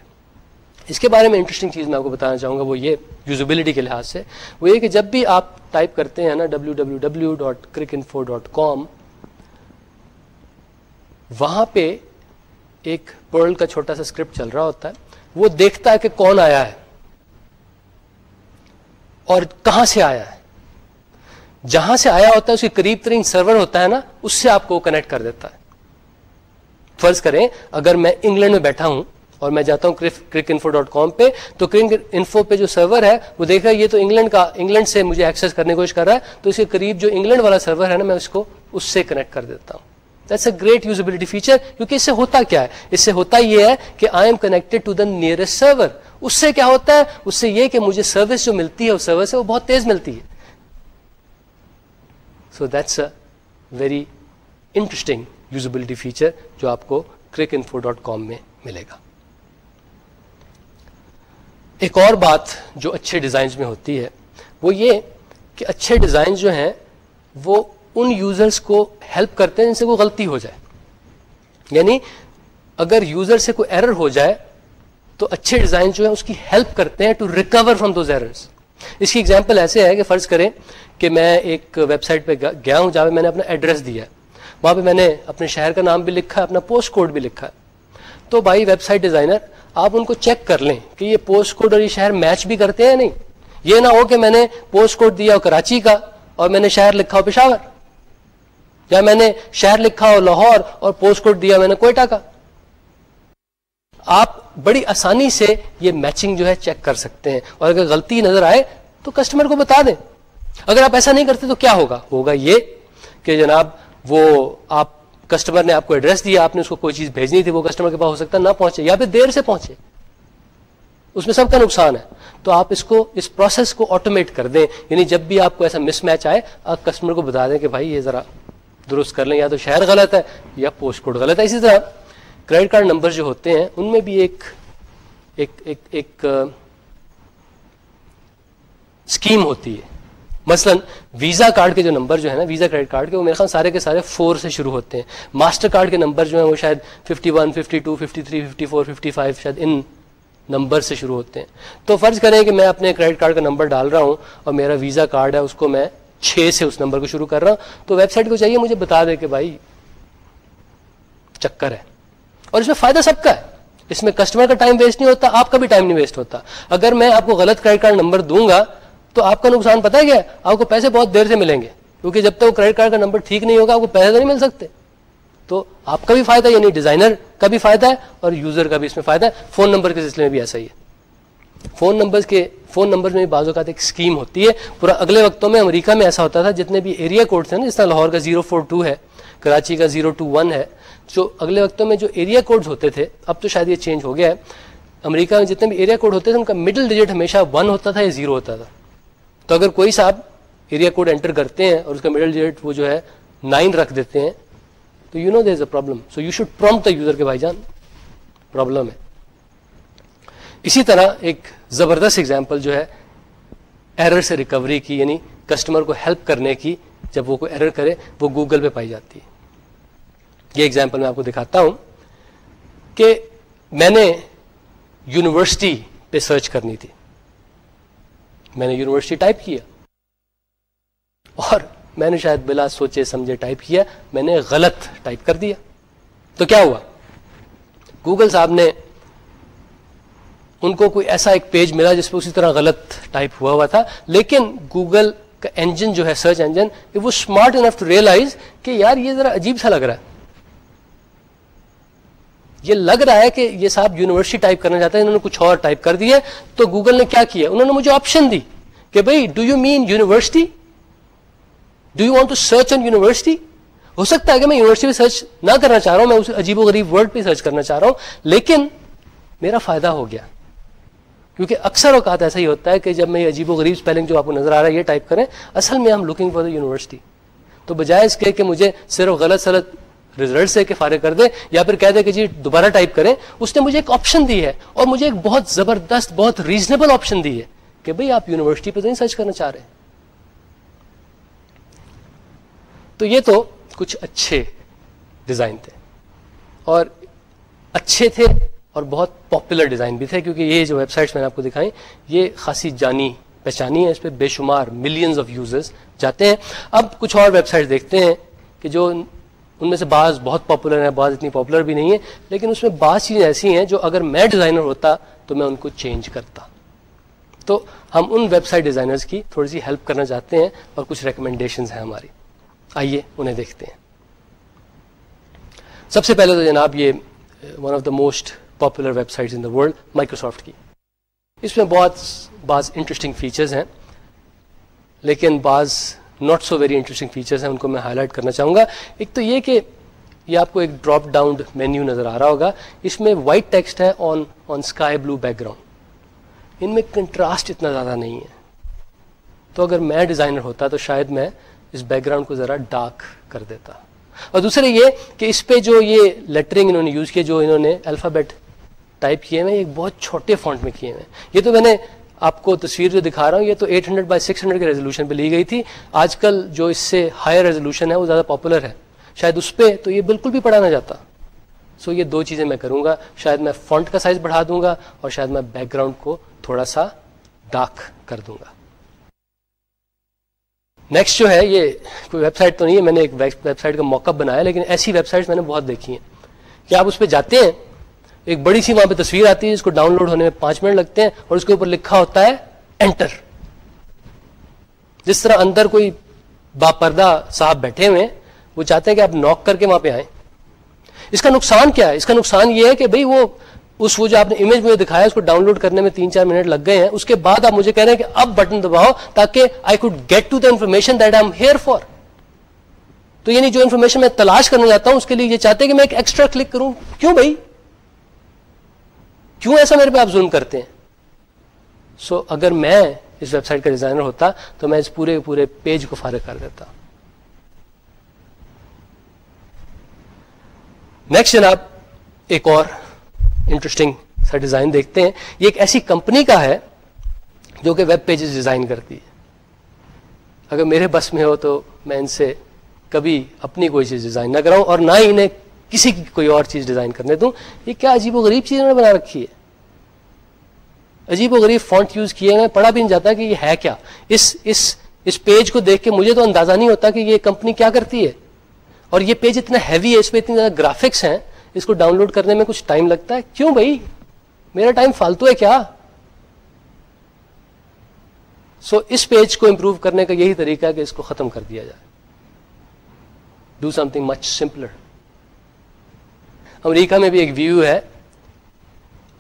اس کے بارے میں انٹرسٹنگ چیز میں آپ کو بتانا چاہوں گا، وہ یہ یوزبلٹی کے لحاظ سے۔ وہ یہ کہ جب بھی آپ ٹائپ کرتے ہیں نا W W W dot cric info dot com وہاں پہ ایک پرل کا چھوٹا سا اسکرپٹ چل رہا ہوتا ہے۔ وہ دیکھتا ہے کہ کون آیا ہے اور کہاں سے آیا ہے۔ جہاں سے آیا ہوتا ہے، اس کے قریب ترین سرور ہوتا ہے نا، اس سے آپ کو کنیکٹ کر دیتا ہے۔ فرض کریں، اگر میں انگلینڈ میں بیٹھا ہوں اور میں جاتا ہوں کرک انفو ڈاٹ کام پہ، تو کرک انفو پہ جو سرور ہے، وہ دیکھا یہ تو انگلینڈ کا انگلینڈ سے مجھے ایکسیس کرنے کی کوشش کر رہا ہے، تو اس کے قریب جو انگلینڈ والا سرور ہے نا، میں اس کو اس سے کنیکٹ کر دیتا ہوں۔ That's a great usability feature کیونکہ اس سے ہوتا کیا ہے؟ اس سے ہوتا یہ ہے کہ I am connected to the nearest server اس سے کیا ہوتا ہے؟ اس سے یہ کہ مجھے سروس جو ملتی ہے، اس سروس سے وہ بہت تیز ملتی ہے۔ So that's a very interesting usability feature جو آپ کو کرک انفو ڈاٹ کام میں ملے گا۔ ایک اور بات جو اچھے ڈیزائنز میں ہوتی ہے، وہ یہ کہ اچھے ڈیزائن جو ہیں، وہ ان یوزرس کو ہیلپ کرتے ہیں جن سے کوئی غلطی ہو جائے۔ یعنی اگر یوزر سے کوئی ایرر ہو جائے، تو اچھے ڈیزائن جو ہیں، اس کی ہیلپ کرتے ہیں to recover from those errors اس کی ایگزامپل ایسے ہے کہ فرض کریں کہ میں ایک ویب سائٹ پہ گیا ہوں جہاں پہ میں نے اپنا ایڈریس دیا ہے۔ وہاں پہ میں نے اپنے شہر کا نام بھی لکھا ہے، اپنا پوسٹ کوڈ بھی لکھا ہے۔ تو بھائی ویب سائٹ ڈیزائنر آپ ان کو چیک کر لیں کہ یہ پوسٹ کوڈ اور یہ شہر میچ بھی کرتے ہیں نہیں۔ یہ نہ ہو کہ میں نے پوسٹ کوڈ دیا ہو کراچی کا اور میں نے شہر لکھا ہو پشاور۔ یا میں نے شہر لکھا ہو لاہور اور پوسٹ کوڈ دیا میں نے کوئٹہ کا۔ آپ بڑی آسانی سے یہ میچنگ جو ہے چیک کر سکتے ہیں۔ اور اگر غلطی نظر آئے تو کسٹمر کو بتا دیں۔ اگر آپ ایسا نہیں کرتے تو کیا ہوگا؟ ہوگا یہ کہ جناب وہ آپ کسٹمر نے آپ کو ایڈریس دیا، آپ نے اس کو کوئی چیز بھیجنی تھی، وہ کسٹمر کے پاس ہو سکتا نہ پہنچے یا پھر دیر سے پہنچے۔ اس میں سب کا نقصان ہے۔ تو آپ اس کو، اس پروسیس کو آٹومیٹ کر دیں۔ یعنی جب بھی آپ کو ایسا مس میچ آئے، آپ کسٹمر کو بتا دیں کہ بھائی یہ ذرا درست کر لیں، یا تو شہر غلط ہے یا پوسٹ کوڈ غلط ہے، اسی طرح۔ کریڈٹ کارڈ نمبر جو ہوتے ہیں، ان میں بھی ایک ایک ایک ایک اسکیم ہوتی ہے۔ مثلا ویزا کارڈ کے جو نمبر جو ہے نا ویزا کریڈٹ کارڈ کے، وہ میرے خیال سارے کے سارے فور سے شروع ہوتے ہیں۔ ماسٹر کارڈ کے نمبر جو ہیں، وہ شاید fifty one fifty two fifty three fifty four fifty five شاید ان نمبر سے شروع ہوتے ہیں۔ تو فرض کریں کہ میں اپنے کریڈٹ کارڈ کا نمبر ڈال رہا ہوں اور میرا ویزا کارڈ ہے، اس کو میں چھ سے اس نمبر کو شروع کر رہا ہوں۔ تو ویب سائٹ کو چاہیے مجھے بتا دے کہ بھائی چکر ہے۔ اور اس میں فائدہ سب کا ہے۔ اس میں کسٹمر کا ٹائم ویسٹ نہیں ہوتا، آپ کا بھی ٹائم نہیں ویسٹ ہوتا۔ اگر میں آپ کو غلط کریڈٹ کارڈ نمبر دوں گا، تو آپ کا نقصان پتا ہے آپ کو پیسے بہت دیر سے ملیں گے۔ کیونکہ جب تک کریڈٹ کارڈ کا نمبر ٹھیک نہیں ہوگا، آپ کو پیسے تو نہیں مل سکتے۔ تو آپ کا بھی فائدہ یعنی ڈیزائنر کا بھی فائدہ ہے اور یوزر کا بھی اس میں فائدہ ہے۔ فون نمبر کے سلسلے میں بھی ایسا ہی ہے۔ فون نمبر کے فون نمبر میں بعض اوقات ایک اسکیم ہوتی ہے۔ پورا اگلے وقتوں میں امریکہ میں ایسا ہوتا تھا، جتنے بھی ایریا کوڈ تھے نا، جس طرح لاہور کا زیرو فور ٹو ہے کراچی کا زیرو ٹو ون ہے۔ جو اگلے وقتوں میں جو ایریا کوڈز ہوتے تھے، اب تو شاید یہ چینج ہو گیا ہے۔ امریکہ میں جتنے بھی ایریا کوڈ ہوتے تھے، ان کا مڈل ڈیجٹ ہمیشہ ون ہوتا تھا یا زیرو ہوتا تھا۔ تو اگر کوئی صاحب ایریا کوڈ انٹر کرتے ہیں اور اس کا مڈل ڈیجٹ وہ جو ہے نائن رکھ دیتے ہیں، تو you know there is a problem so you should prompt the user کے بھائی جان پرابلم ہے۔ اسی طرح ایک زبردست اگزامپل جو ہے ایرر سے ریکوری کی یعنی کسٹمر کو ہیلپ کرنے کی جب وہ کوئی ایرر کرے، وہ گوگل پہ پائی جاتی ہے۔ یہ ایگزامپل میں آپ کو دکھاتا ہوں کہ میں نے یونیورسٹی پہ سرچ کرنی تھی۔ میں نے یونیورسٹی ٹائپ کیا۔ اور میں نے شاید بلا سوچے سمجھے ٹائپ کیا، میں نے غلط ٹائپ کر دیا۔ تو کیا ہوا؟ گوگل صاحب نے ان کو کوئی ایسا ایک پیج ملا جس پہ اسی طرح غلط ٹائپ ہوا ہوا تھا، لیکن گوگل کا انجن جو ہے سرچ انجن وہ اسمارٹ انف ٹو ریئلائز کہ یار یہ ذرا عجیب سا لگ رہا ہے۔ یہ لگ رہا ہے کہ یہ صاحب یونیورسٹی ٹائپ کرنا چاہتے ہیں، انہوں نے کچھ اور ٹائپ کر دی ہے۔ تو گوگل نے کیا کیا؟ انہوں نے مجھے آپشن دی کہ بھائی do you mean university do you want to search on university ہو سکتا ہے کہ میں یونیورسٹی پہ سرچ نہ کرنا چاہ رہا ہوں، میں اس عجیب و غریب ورڈ پہ سرچ کرنا چاہ رہا ہوں، لیکن میرا فائدہ ہو گیا۔ کیونکہ اکثر اوقات ایسا ہی ہوتا ہے کہ جب میں یہ عجیب و غریب اسپیلنگ جو آپ کو نظر آ رہا ہے یہ ٹائپ کریں، اصل میں ہم لوکنگ فار دا یونیورسٹی تو بجائے اس کے کہ مجھے صرف غلط سلط ریزلٹ سے کہ فارغ کر دے یا پھر کہہ دے کہ جی دوبارہ ٹائپ کریں، اس نے مجھے ایک آپشن دی ہے اور مجھے ایک بہت زبردست، بہت ریزنیبل آپشن دی ہے کہ بھئی آپ یونیورسٹی پہ تو نہیں سرچ کرنا چاہ رہے تو یہ تو کچھ اچھے ڈیزائن تھے اور اچھے تھے اور بہت پاپولر ڈیزائن بھی تھے کیونکہ یہ جو ویب سائٹس میں نے آپ کو دکھائیں، یہ خاصی جانی پہچانی ہے اس پہ بے شمار ملینز آف یوزرز جاتے ہیں۔ اب کچھ اور ویب سائٹس دیکھتے ہیں کہ جو ان میں سے بعض بہت پاپولر ہیں، بعض اتنی پاپولر بھی نہیں ہے لیکن اس میں بعض چیزیں ایسی ہیں جو اگر میں ڈیزائنر ہوتا تو میں ان کو چینج کرتا۔ تو ہم ان ویب سائٹ ڈیزائنرز کی تھوڑی سی ہیلپ کرنا چاہتے ہیں اور کچھ ریکمنڈیشنز ہیں ہماری۔ آئیے انہیں دیکھتے ہیں۔ سب سے پہلے تو جناب یہ one of the most popular websites in the world Microsoft کی اس میں بہت بعض انٹرسٹنگ فیچرز ہیں، لیکن بعض not so very interesting features ہیں، ان کو میں ہائی لائٹ کرنا چاہوں گا۔ ایک تو یہ کہ یہ آپ کو ایک ڈراپ ڈاؤن مینیو نظر آ رہا ہوگا۔ اس میں وائٹ ٹیکسٹ ہے on on sky blue background ان میں کنٹراسٹ اتنا زیادہ نہیں ہے۔ تو اگر میں ڈیزائنر ہوتا تو شاید میں اس بیک گراؤنڈ کو ذرا ڈارک کر دیتا۔ اور دوسرے یہ کہ اس پہ جو یہ لیٹرنگ انہوں نے یوز کیے جو انہوں نے الفابیٹ ٹائپ کیے ہوئے ایک بہت چھوٹے فونٹ میں کیے ہوئے یہ تو میں نے آپ کو تصویر جو دکھا رہا ہوں، یہ تو 800 ہنڈریڈ بائی سکس ہنڈریڈ کے ریزولوشن پہ لی گئی تھی۔ آج کل جو اس سے ہائر ریزولوشن ہے، وہ زیادہ پاپولر ہے۔ شاید اس پہ تو یہ بالکل بھی پڑھا نہ جاتا۔ سو یہ دو چیزیں میں کروں گا۔ شاید میں فونٹ کا سائز بڑھا دوں گا اور شاید میں بیک گراؤنڈ کو تھوڑا سا ڈارک کر دوں گا۔ نیکسٹ جو ہے، یہ کوئی ویب سائٹ تو نہیں ہے، میں نے ایک ویب سائٹ کا موقع بنایا، لیکن ایسی ویب سائٹ میں نے بہت دیکھی ہیں۔ کہ آپ اس پہ جاتے ہیں؟ ایک بڑی سی وہاں پہ تصویر آتی ہے جس کو ڈاؤن لوڈ ہونے میں پانچ منٹ لگتے ہیں اور اس کے اوپر لکھا ہوتا ہے انٹر جس طرح اندر کوئی باپردہ صاحب بیٹھے ہوئے وہ چاہتے ہیں کہ آپ نوک کر کے وہاں پہ آئیں۔ اس کا نقصان کیا ہے؟ اس کا نقصان یہ ہے کہ بھئی وہ اس وہ جو آپ نے امیج مجھے دکھایا، اس کو ڈاؤن لوڈ کرنے میں تین چار منٹ لگ گئے ہیں۔ اس کے بعد آپ مجھے کہہ رہے ہیں کہ اب بٹن دباؤ تاکہ I could get to the information that I am here for تو یعنی جو انفارمیشن میں تلاش کرنا چاہتا ہوں، اس کے لیے یہ چاہتے ہیں کہ میں ایک ایکسٹرا کلک کروں۔ کیوں بھائی؟ کیوں ایسا میرے پہ آپ ظلم کرتے ہیں؟ سو so, اگر میں اس ویب سائٹ کا ڈیزائنر ہوتا تو میں اس پورے پورے پیج کو فارغ کر دیتا۔ نیکسٹ جناب ایک اور انٹرسٹنگ سا ڈیزائن دیکھتے ہیں۔ یہ ایک ایسی کمپنی کا ہے جو کہ ویب پیجز ڈیزائن کرتی ہے۔ اگر میرے بس میں ہو تو میں ان سے کبھی اپنی کوئی چیز ڈیزائن نہ کراؤں اور نہ ہی انہیں کسی کی کوئی اور چیز ڈیزائن کرنے دوں؟ یہ کیا عجیب و غریب چیز انہوں نے بنا رکھی ہے؟ عجیب و غریب فونٹ یوز کیے میں پڑھا بھی نہیں جاتا کہ یہ ہے کیا۔ اس اس اس پیج کو دیکھ کے مجھے تو اندازہ نہیں ہوتا کہ یہ کمپنی کیا کرتی ہے۔ اور یہ پیج اتنا ہیوی ہے اس پہ اتنی زیادہ گرافکس ہیں اس کو ڈاؤن لوڈ کرنے میں کچھ ٹائم لگتا ہے۔ کیوں بھائی؟ میرا ٹائم فالتو ہے کیا؟ سو so, اس پیج کو امپروو کرنے کا یہی طریقہ ہے کہ اس کو ختم کر دیا جائے۔ Do something much simpler America میں بھی ایک ویو ہے۔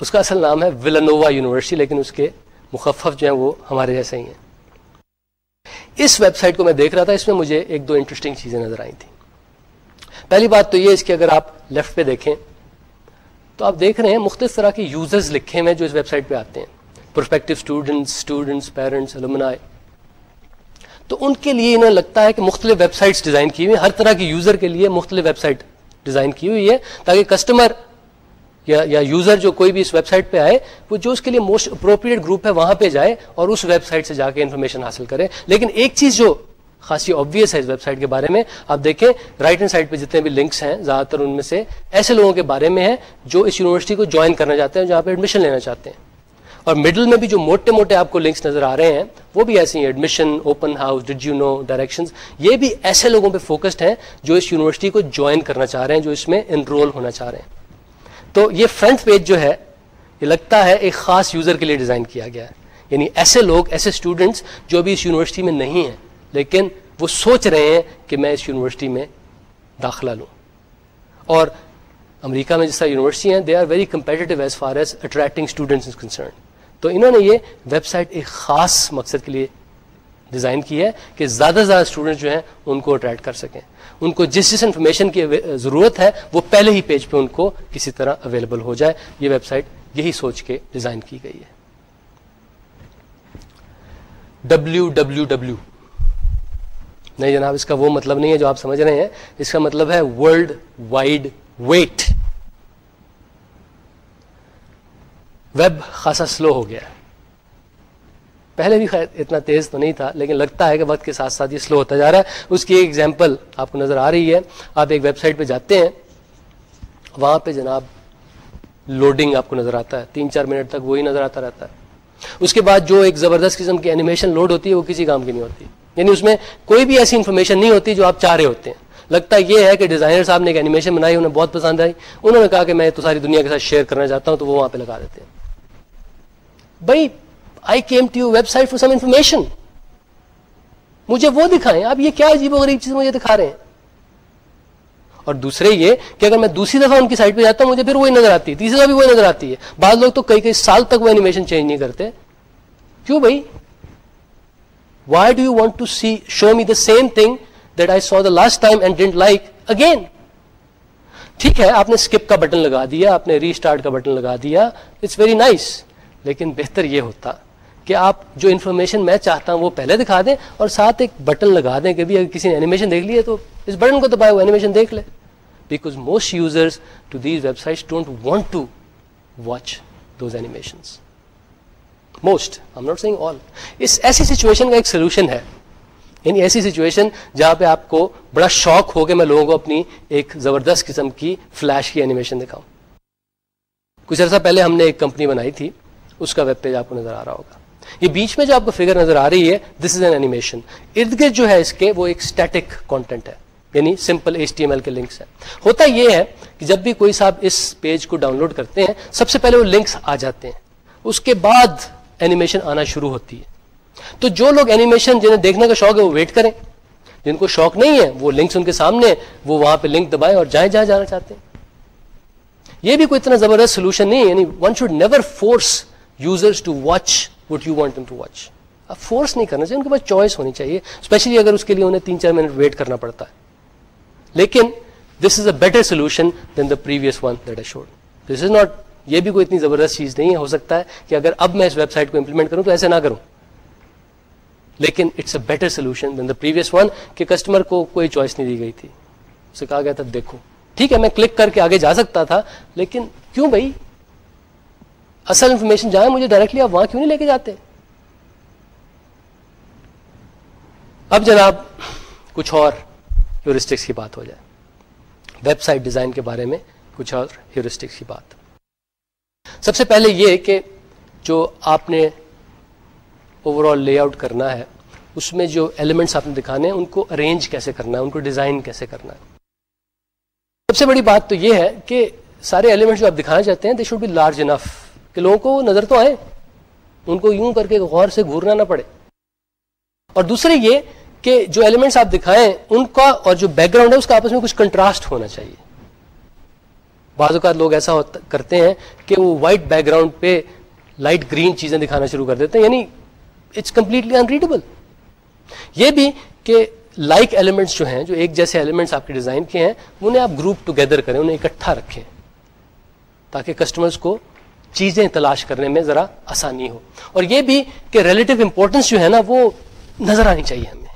اس کا اصل نام ہے ولنووا یونیورسٹی، لیکن اس کے مخفف جو ہیں وہ ہمارے جیسے ہی ہیں۔ اس ویب سائٹ کو میں دیکھ رہا تھا، اس میں مجھے ایک دو انٹرسٹنگ چیزیں نظر آئی تھیں۔ پہلی بات تو یہ اس کی اگر آپ لیفٹ پہ دیکھیں، تو آپ دیکھ رہے ہیں مختلف طرح کے یوزرز لکھے ہوئے جو اس ویب سائٹ پہ آتے ہیں۔ Prospective students students parents alumni تو ان کے لیے انہیں لگتا ہے کہ مختلف ویب سائٹس ڈیزائن کی ہوئی ہر طرح کے یوزر کے لیے مختلف ویب سائٹ ڈیزائن کی ہوئی ہے تاکہ کسٹمر یا یا یوزر جو کوئی بھی اس ویب سائٹ پہ آئے، وہ جو اس کے لیے موسٹ اپروپریٹ گروپ ہے وہاں پہ جائے اور اس ویب سائٹ سے جا کے انفارمیشن حاصل کرے۔ لیکن ایک چیز جو خاصی آبویس ہے اس ویب سائٹ کے بارے میں، آپ دیکھیں رائٹ ہینڈ سائڈ پہ جتنے بھی لنکس ہیں، زیادہ تر ان میں سے ایسے لوگوں کے بارے میں ہیں جو اس یونیورسٹی کو جوائن کرنا چاہتے ہیں جہاں پہ ایڈمیشن لینا چاہتے ہیں۔ اور مڈل میں بھی جو موٹے موٹے آپ کو لنکس نظر آ رہے ہیں، وہ بھی ایسے ہیں admission open house did you know direction یہ بھی ایسے لوگوں پہ فوکسڈ ہیں جو اس یونیورسٹی کو جوائن کرنا چاہ رہے ہیں، جو اس میں انرول ہونا چاہ رہے ہیں۔ تو یہ فرنٹ پیج جو ہے، یہ لگتا ہے ایک خاص یوزر کے لیے ڈیزائن کیا گیا ہے۔ یعنی ایسے لوگ، ایسے اسٹوڈنٹس جو بھی اس یونیورسٹی میں نہیں ہیں، لیکن وہ سوچ رہے ہیں کہ میں اس یونیورسٹی میں داخلہ لوں۔ اور امریکہ میں جس طرح یونیورسٹی ہیں they are very competitive as far as attracting students concern تو انہوں نے یہ ویب سائٹ ایک خاص مقصد کے لیے ڈیزائن کی ہے کہ زیادہ سے زیادہ اسٹوڈنٹ جو ہیں ان کو اٹریکٹ کر سکیں۔ ان کو جس جس انفارمیشن کی ضرورت ہے وہ پہلے ہی پیج پہ ان کو کسی طرح اویلیبل ہو جائے۔ یہ ویب سائٹ یہی سوچ کے ڈیزائن کی گئی ہے۔ ڈبلو ڈبلو ڈبلو نہیں جناب، اس کا وہ مطلب نہیں ہے جو آپ سمجھ رہے ہیں۔ اس کا مطلب ہے ورلڈ وائڈ ویٹ ویب خاصا سلو ہو گیا پہلے بھی خیر اتنا تیز تو نہیں تھا، لیکن لگتا ہے کہ وقت کے ساتھ ساتھ یہ سلو ہوتا جا رہا ہے۔ اس کی ایک ایگزامپل آپ کو نظر آ رہی ہے۔ آپ ایک ویب سائٹ پہ جاتے ہیں، وہاں پہ جناب لوڈنگ آپ کو نظر آتا ہے۔ تین چار منٹ تک وہی نظر آتا رہتا ہے۔ اس کے بعد جو ایک زبردست قسم کی اینیمیشن لوڈ ہوتی ہے، وہ کسی کام کی نہیں ہوتی۔ یعنی اس میں کوئی بھی ایسی انفارمیشن نہیں ہوتی جو آپ چاہ رہے ہوتے ہیں۔ لگتا یہ ہے کہ ڈیزائنر صاحب نے ایک اینیمیشن بنائی، انہیں بہت پسند آئی۔ انہوں نے کہا کہ میں تو ساری دنیا کے ساتھ شیئر کرنا چاہتا ہوں، تو وہ وہاں پہ لگا دیتے ہیں۔ بھائی I came to you website for some information مجھے وہ دکھائیں، آپ یہ کیا عجیب و غریب چیز مجھے دکھا رہے ہیں؟ اور دوسرے یہ کہ اگر میں دوسری دفعہ ان کی سائٹ پہ جاتا ہوں، مجھے پھر وہی نظر آتی ہے، تیسری دفعہ بھی وہی نظر آتی ہے۔ بعض لوگ تو کئی کئی سال تک وہ اینیمیشن چینج نہیں کرتے۔ کیوں بھائی؟ Why do you want to see show me the same thing that I saw the last time and don't like again ٹھیک ہے، آپ نے اسکپ کا بٹن لگا دیا، آپ نے ری اسٹارٹ کا بٹن لگا دیا۔ اٹس ویری نائس لیکن بہتر یہ ہوتا کہ آپ جو انفارمیشن میں چاہتا ہوں وہ پہلے دکھا دیں اور ساتھ ایک بٹن لگا دیں کہ بھی اگر کسی نے اینیمیشن دیکھ لی ہے تو اس بٹن کو دبائے وہ اینیمیشن دیکھ لے۔ Because most users to these website don't want to watch those animation most I not seeing all اس ایسی سچویشن کا ایک سولوشن ہے۔ یعنی ایسی سچویشن جہاں پہ آپ کو بڑا شوق ہو کہ میں لوگوں کو اپنی ایک زبردست قسم کی فلیش کی اینیمیشن دکھاؤں۔ کچھ عرصہ پہلے ہم نے ایک کمپنی بنائی تھی۔ اس کا ویب پیج آپ کو نظر آ رہا ہوگا۔ یہ بیچ میں جو آپ کو فگر نظر آ رہی ہے دس از این اینیمیشن ارد گرد جو ہے اس کے وہ ایک اسٹیٹک کانٹینٹ ہے یعنی simple H T M L کے لنکس ہیں۔ ہوتا یہ ہے کہ جب بھی کوئی صاحب اس پیج کو ڈاؤن لوڈ کرتے ہیں، سب سے پہلے وہ لنکس آ جاتے ہیں۔ اس کے بعد اینیمیشن آنا شروع ہوتی ہے۔ تو جو لوگ اینیمیشن جنہیں دیکھنے کا شوق ہے، وہ ویٹ کریں۔ جن کو شوق نہیں ہے، وہ لنکس ان کے سامنے، وہ وہاں پہ لنک دبائیں اور جائیں جہاں جانا چاہتے ہیں۔ یہ بھی کوئی اتنا زبردست سولوشن نہیں ہے یعنی one should never force users to watch what you want to watch اب فورس نہیں کرنا چاہیے، ان کے پاس چوائس ہونی چاہیے اسپیشلی اگر اس کے لیے انہیں تین چار منٹ ویٹ کرنا پڑتا ہے۔ لیکن this is a better solution than the previous one that a should this is not یہ بھی کوئی اتنی زبردست چیز نہیں ہے، ہو سکتا ہے کہ اگر اب میں اس ویب سائٹ کو امپلیمنٹ کروں تو ایسے نہ کروں۔ لیکن it's a better solution than the previous one کہ کسٹمر کو کوئی چوائس نہیں دی گئی تھی۔ اسے کہا گیا تھا، دیکھو۔ ٹھیک ہے، میں کلک کر کے آگے جا سکتا تھا، لیکن کیوں بھائی؟ اصل انفارمیشن جہاں مجھے ڈائریکٹلی آپ وہاں کیوں نہیں لے کے جاتے؟ اب جناب، کچھ اور ہیورسٹکس کی بات ہو جائے۔ ویب سائٹ ڈیزائن کے بارے میں کچھ اور ہیورسٹکس کی بات۔ سب سے پہلے یہ کہ جو آپ نے اوور آل لے آؤٹ کرنا ہے، اس میں جو ایلیمنٹس آپ نے دکھانے ہیں، ان کو ارینج کیسے کرنا ہے؟ ان کو ڈیزائن کیسے کرنا ہے؟ سب سے بڑی بات تو یہ ہے کہ سارے ایلیمنٹس جو آپ دکھانا چاہتے ہیں they should be large enough کہ لوگوں کو نظر تو آئے، ان کو یوں کر کے غور سے گھورنا نہ پڑے۔ اور دوسرے یہ کہ جو ایلیمنٹس آپ دکھائیں، ان کا اور جو بیک گراؤنڈ ہے، اس کا آپس میں کچھ کنٹراسٹ ہونا چاہیے۔ بعض اوقات لوگ ایسا کرتے ہیں کہ وہ وائٹ بیک گراؤنڈ پہ لائٹ گرین چیزیں دکھانا شروع کر دیتے ہیں یعنی اٹس کمپلیٹلی انریڈیبل یہ بھی کہ لائک like ایلیمنٹس جو ہیں، جو ایک جیسے ایلیمنٹس آپ کے ڈیزائن کے ہیں، انہیں آپ گروپ ٹوگیدر کریں، انہیں اکٹھا رکھیں تاکہ کسٹمرز کو چیزیں تلاش کرنے میں ذرا آسانی ہو۔ اور یہ بھی کہ ریلیٹو امپورٹنس جو ہے نا وہ نظر آنی چاہیے ہمیں۔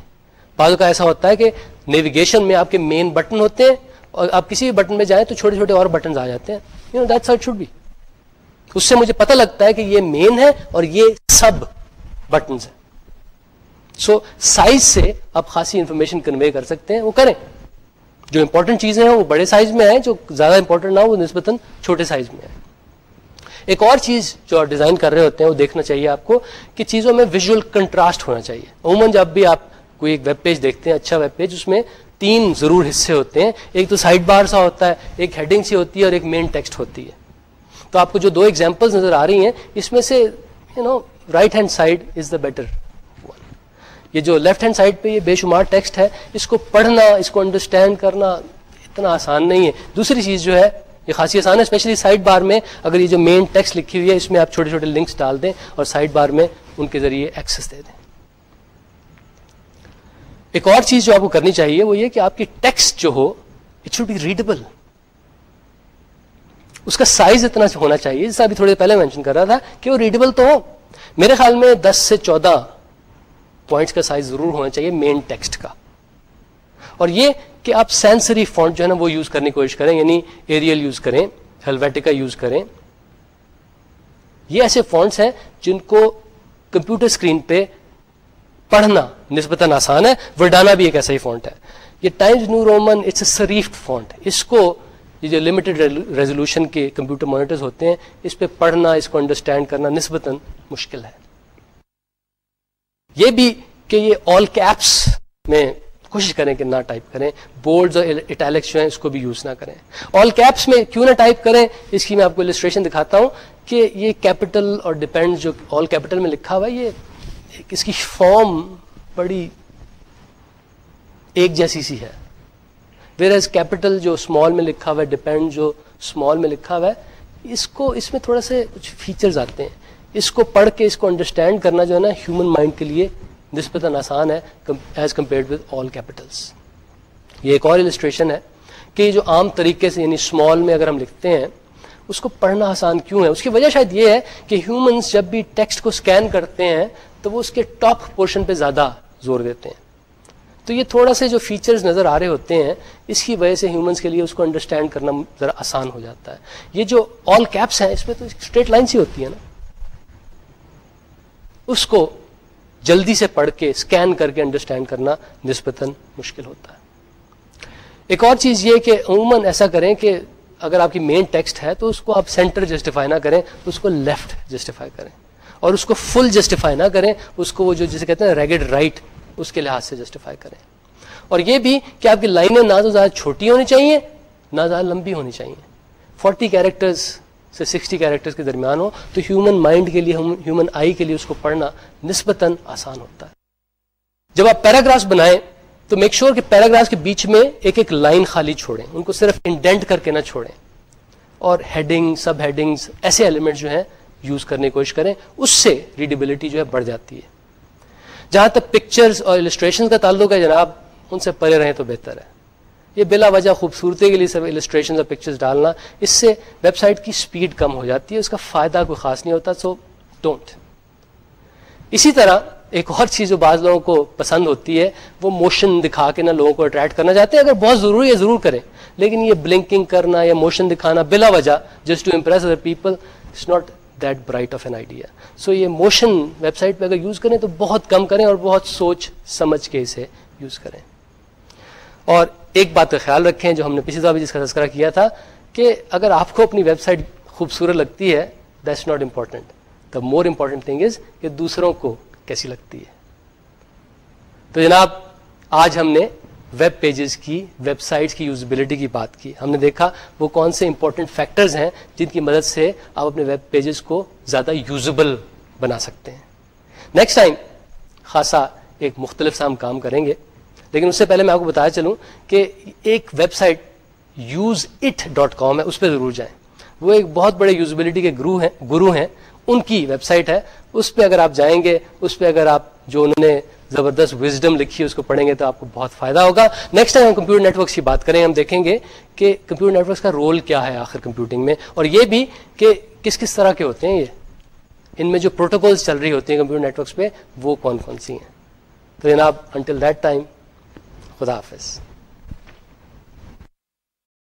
بعض کا ایسا ہوتا ہے کہ نیویگیشن میں آپ کے مین بٹن ہوتے ہیں اور آپ کسی بھی بٹن میں جائیں تو چھوٹے چھوٹے اور بٹن آ جاتے ہیں۔ You know that side should be اس سے مجھے پتہ لگتا ہے کہ یہ مین ہے اور یہ سب بٹنس ہیں۔ سو سائز سے آپ خاصی انفارمیشن کنوے کر سکتے ہیں۔ وہ کریں۔ جو امپورٹنٹ چیزیں ہیں وہ بڑے سائز میں ہیں، جو زیادہ امپورٹنٹ نہ ہو، وہ نسبتاً چھوٹے سائز میں ہے ایک اور چیز جو آپ ڈیزائن کر رہے ہوتے ہیں، وہ دیکھنا چاہیے آپ کو کہ چیزوں میں ویژول کنٹراسٹ ہونا چاہیے۔ عموماً جب بھی آپ کوئی ایک ویب پیج دیکھتے ہیں اچھا ویب پیج، اس میں تین ضرور حصے ہوتے ہیں۔ ایک تو سائڈ بار سا ہوتا ہے، ایک ہیڈنگ سی ہوتی ہے اور ایک مین ٹیکسٹ ہوتی ہے۔ تو آپ کو جو دو ایگزامپل نظر آ رہی ہیں، اس میں سے you know right hand side is the better یہ جو لیفٹ ہینڈ سائڈ پہ یہ بے شمار ٹیکسٹ ہے، اس کو پڑھنا، اس کو انڈرسٹینڈ کرنا اتنا آسان نہیں ہے۔ دوسری چیز جو ہے یہ خاصی آسان ہے اسپیشلی سائڈ بار میں اگر یہ جو مین ٹیکسٹ لکھی ہوئی ہے، اس میں آپ چھوٹے چھوٹے لنکس ڈال دیں اور سائڈ بار میں ان کے ذریعے ایکسس دے دیں۔ ایک اور چیز جو آپ کو کرنی چاہیے وہ یہ کہ آپ کی ٹیکسٹ جو ہو اٹ شوڈ بی ریڈیبل اس کا سائز اتنا ہونا چاہیے، جیسا ابھی تھوڑے پہلے مینشن کر رہا تھا کہ وہ ریڈیبل تو ہو۔ میرے خیال میں دس سے چودہ پوائنٹس کا سائز ضرور ہونا چاہیے مین ٹیکسٹ کا۔ اور یہ کہ آپ سینسری فونٹ جو ہے نا وہ یوز کرنے کی کوشش کریں یعنی ایریل یوز کریں ہیلویٹیکا یوز کریں۔ یہ ایسے فونٹس ہیں جن کو کمپیوٹر اسکرین پہ پڑھنا نسبتاً آسان ہے ورڈانا بھی ایک ایسا ہی فونٹ ہے۔ یہ Times New Roman it's a serif font اس کو یہ جو لمیٹڈ ریزولوشن کے کمپیوٹر مانیٹرز ہوتے ہیں، اس پہ پڑھنا، اس کو انڈرسٹینڈ کرنا نسبتاً مشکل ہے۔ یہ بھی کہ یہ آل کیپس میں کوشش کریں کہ نہ ٹائپ کریں، بورڈز اور اٹیلکس جو ہیں اس کو بھی یوز نہ کریں۔ آل کیپس میں کیوں نہ ٹائپ کریں؟ اس کی میں آپ کو السٹریشن دکھاتا ہوں کہ یہ کیپٹل اور ڈپینڈ جو آل کیپٹل میں لکھا ہوا ہے، یہ اس کی فارم بڑی ایک جیسی سی ہے۔ ویر ایز کیپٹل جو اسمال میں لکھا ہوا ہے ڈپینڈ جو اسمال میں لکھا ہوا ہے، اس کو اس میں تھوڑا سے کچھ فیچرز آتے ہیں۔ اس کو پڑھ کے اس کو انڈرسٹینڈ کرنا جو ہے نا ہیومن مائنڈ کے لیے نسبتاً آسان ہے as compared with all capitals یہ ایک اور السٹریشن ہے کہ جو عام طریقے سے یعنی اسمال میں اگر ہم لکھتے ہیں، اس کو پڑھنا آسان کیوں ہے؟ اس کی وجہ شاید یہ ہے کہ ہیومنس جب بھی ٹیکسٹ کو اسکین کرتے ہیں، تو وہ اس کے ٹاپ پورشن پہ زیادہ زور دیتے ہیں۔ تو یہ تھوڑا سے جو فیچرز نظر آ رہے ہوتے ہیں، اس کی وجہ سے ہیومنس کے لیے اس کو انڈرسٹینڈ کرنا ذرا آسان ہو جاتا ہے۔ یہ جو آل کیپس ہیں، اس میں تو اسٹریٹ لائنس ہی ہوتی ہے نا۔ اس کو جلدی سے پڑھ کے اسکین کر کے انڈرسٹینڈ کرنا نسبتاً مشکل ہوتا ہے۔ ایک اور چیز یہ کہ عموماً ایسا کریں کہ اگر آپ کی مین ٹیکسٹ ہے تو اس کو آپ سینٹر جسٹیفائی نہ کریں، تو اس کو لیفٹ جسٹیفائی کریں۔ اور اس کو فل جسٹیفائی نہ کریں، اس کو وہ جو جسے کہتے ہیں ریگڈ رائٹ اس کے لحاظ سے جسٹیفائی کریں۔ اور یہ بھی کہ آپ کی لائنیں نہ تو زیادہ چھوٹی ہونی چاہیے، نہ زیادہ لمبی ہونی چاہیے۔ فورٹی کیریکٹرز سے سکسٹی کیریکٹرز کے درمیان ہو، تو ہیومن مائنڈ کے لیے ہیومن آئی کے لیے اس کو پڑھنا نسبتاً آسان ہوتا ہے۔ جب آپ پیراگرافس بنائیں، تو میک شیور کہ پیراگراف کے بیچ میں ایک ایک لائن خالی چھوڑیں۔ ان کو صرف انڈینٹ کر کے نہ چھوڑیں۔ اور ہیڈنگ سب ہیڈنگ ایسے ایلیمنٹ جو ہیں یوز کرنے کی کوشش کریں، اس سے ریڈیبلٹی جو ہے بڑھ جاتی ہے۔ جہاں تک پکچرز اور السٹریشن کا تعلق ہے جناب، ان سے پرے رہیں تو بہتر ہے۔ یہ بلا وجہ خوبصورتی کے لیے سب السٹریشن اور پکچرز ڈالنا، اس سے ویب سائٹ کی سپیڈ کم ہو جاتی ہے، اس کا فائدہ کوئی خاص نہیں ہوتا سو ڈونٹ اسی طرح ایک اور چیز جو بعض لوگوں کو پسند ہوتی ہے، وہ موشن دکھا کے نا لوگوں کو اٹریکٹ کرنا چاہتے ہیں، اگر بہت ضروری ہے ضرور کریں، لیکن یہ بلنکنگ کرنا یا موشن دکھانا بلا وجہ just to impress other people it's not that bright of an idea so یہ موشن ویب سائٹ پہ اگر یوز کریں تو بہت کم کریں اور بہت سوچ سمجھ کے اسے یوز کریں۔ اور ایک بات کا خیال رکھیں جو ہم نے پچھلی دفعہ بھی جس کا تذکرہ کیا تھا کہ اگر آپ کو اپنی ویب سائٹ خوبصورت لگتی ہے that's not important the more important thing is کہ دوسروں کو کیسی لگتی ہے۔ تو جناب، آج ہم نے ویب پیجز کی ویب سائٹس کی یوزبلٹی کی بات کی۔ ہم نے دیکھا وہ کون سے امپورٹنٹ فیکٹرز ہیں جن کی مدد سے آپ اپنے ویب پیجز کو زیادہ یوزبل بنا سکتے ہیں۔ نیکسٹ ٹائم خاصا ایک مختلف سا ہم کام کریں گے۔ لیکن اس سے پہلے میں آپ کو بتایا چلوں کہ ایک website use it dot com ہے، اس پہ ضرور جائیں۔ وہ ایک بہت بڑے یوزبلٹی کے گرو ہیں گرو ہیں، ان کی ویب سائٹ ہے۔ اس پہ اگر آپ جائیں گے، اس پہ اگر آپ جو انہوں نے زبردست وزڈم لکھی ہے، اس کو پڑھیں گے تو آپ کو بہت فائدہ ہوگا۔ نیکسٹ ٹائم ہم کمپیوٹر نیٹورکس کی بات کریں، ہم دیکھیں گے کہ کمپیوٹر نیٹورکس کا رول کیا ہے آخر کمپیوٹنگ میں۔ اور یہ بھی کہ کس کس طرح کے ہوتے ہیں یہ۔ ان میں جو پروٹوکولس چل رہی ہوتی ہیں کمپیوٹر نیٹورکس پہ، وہ کون کون سی ہیں۔ تو جناب انٹل دیٹ ٹائم خدا حافظ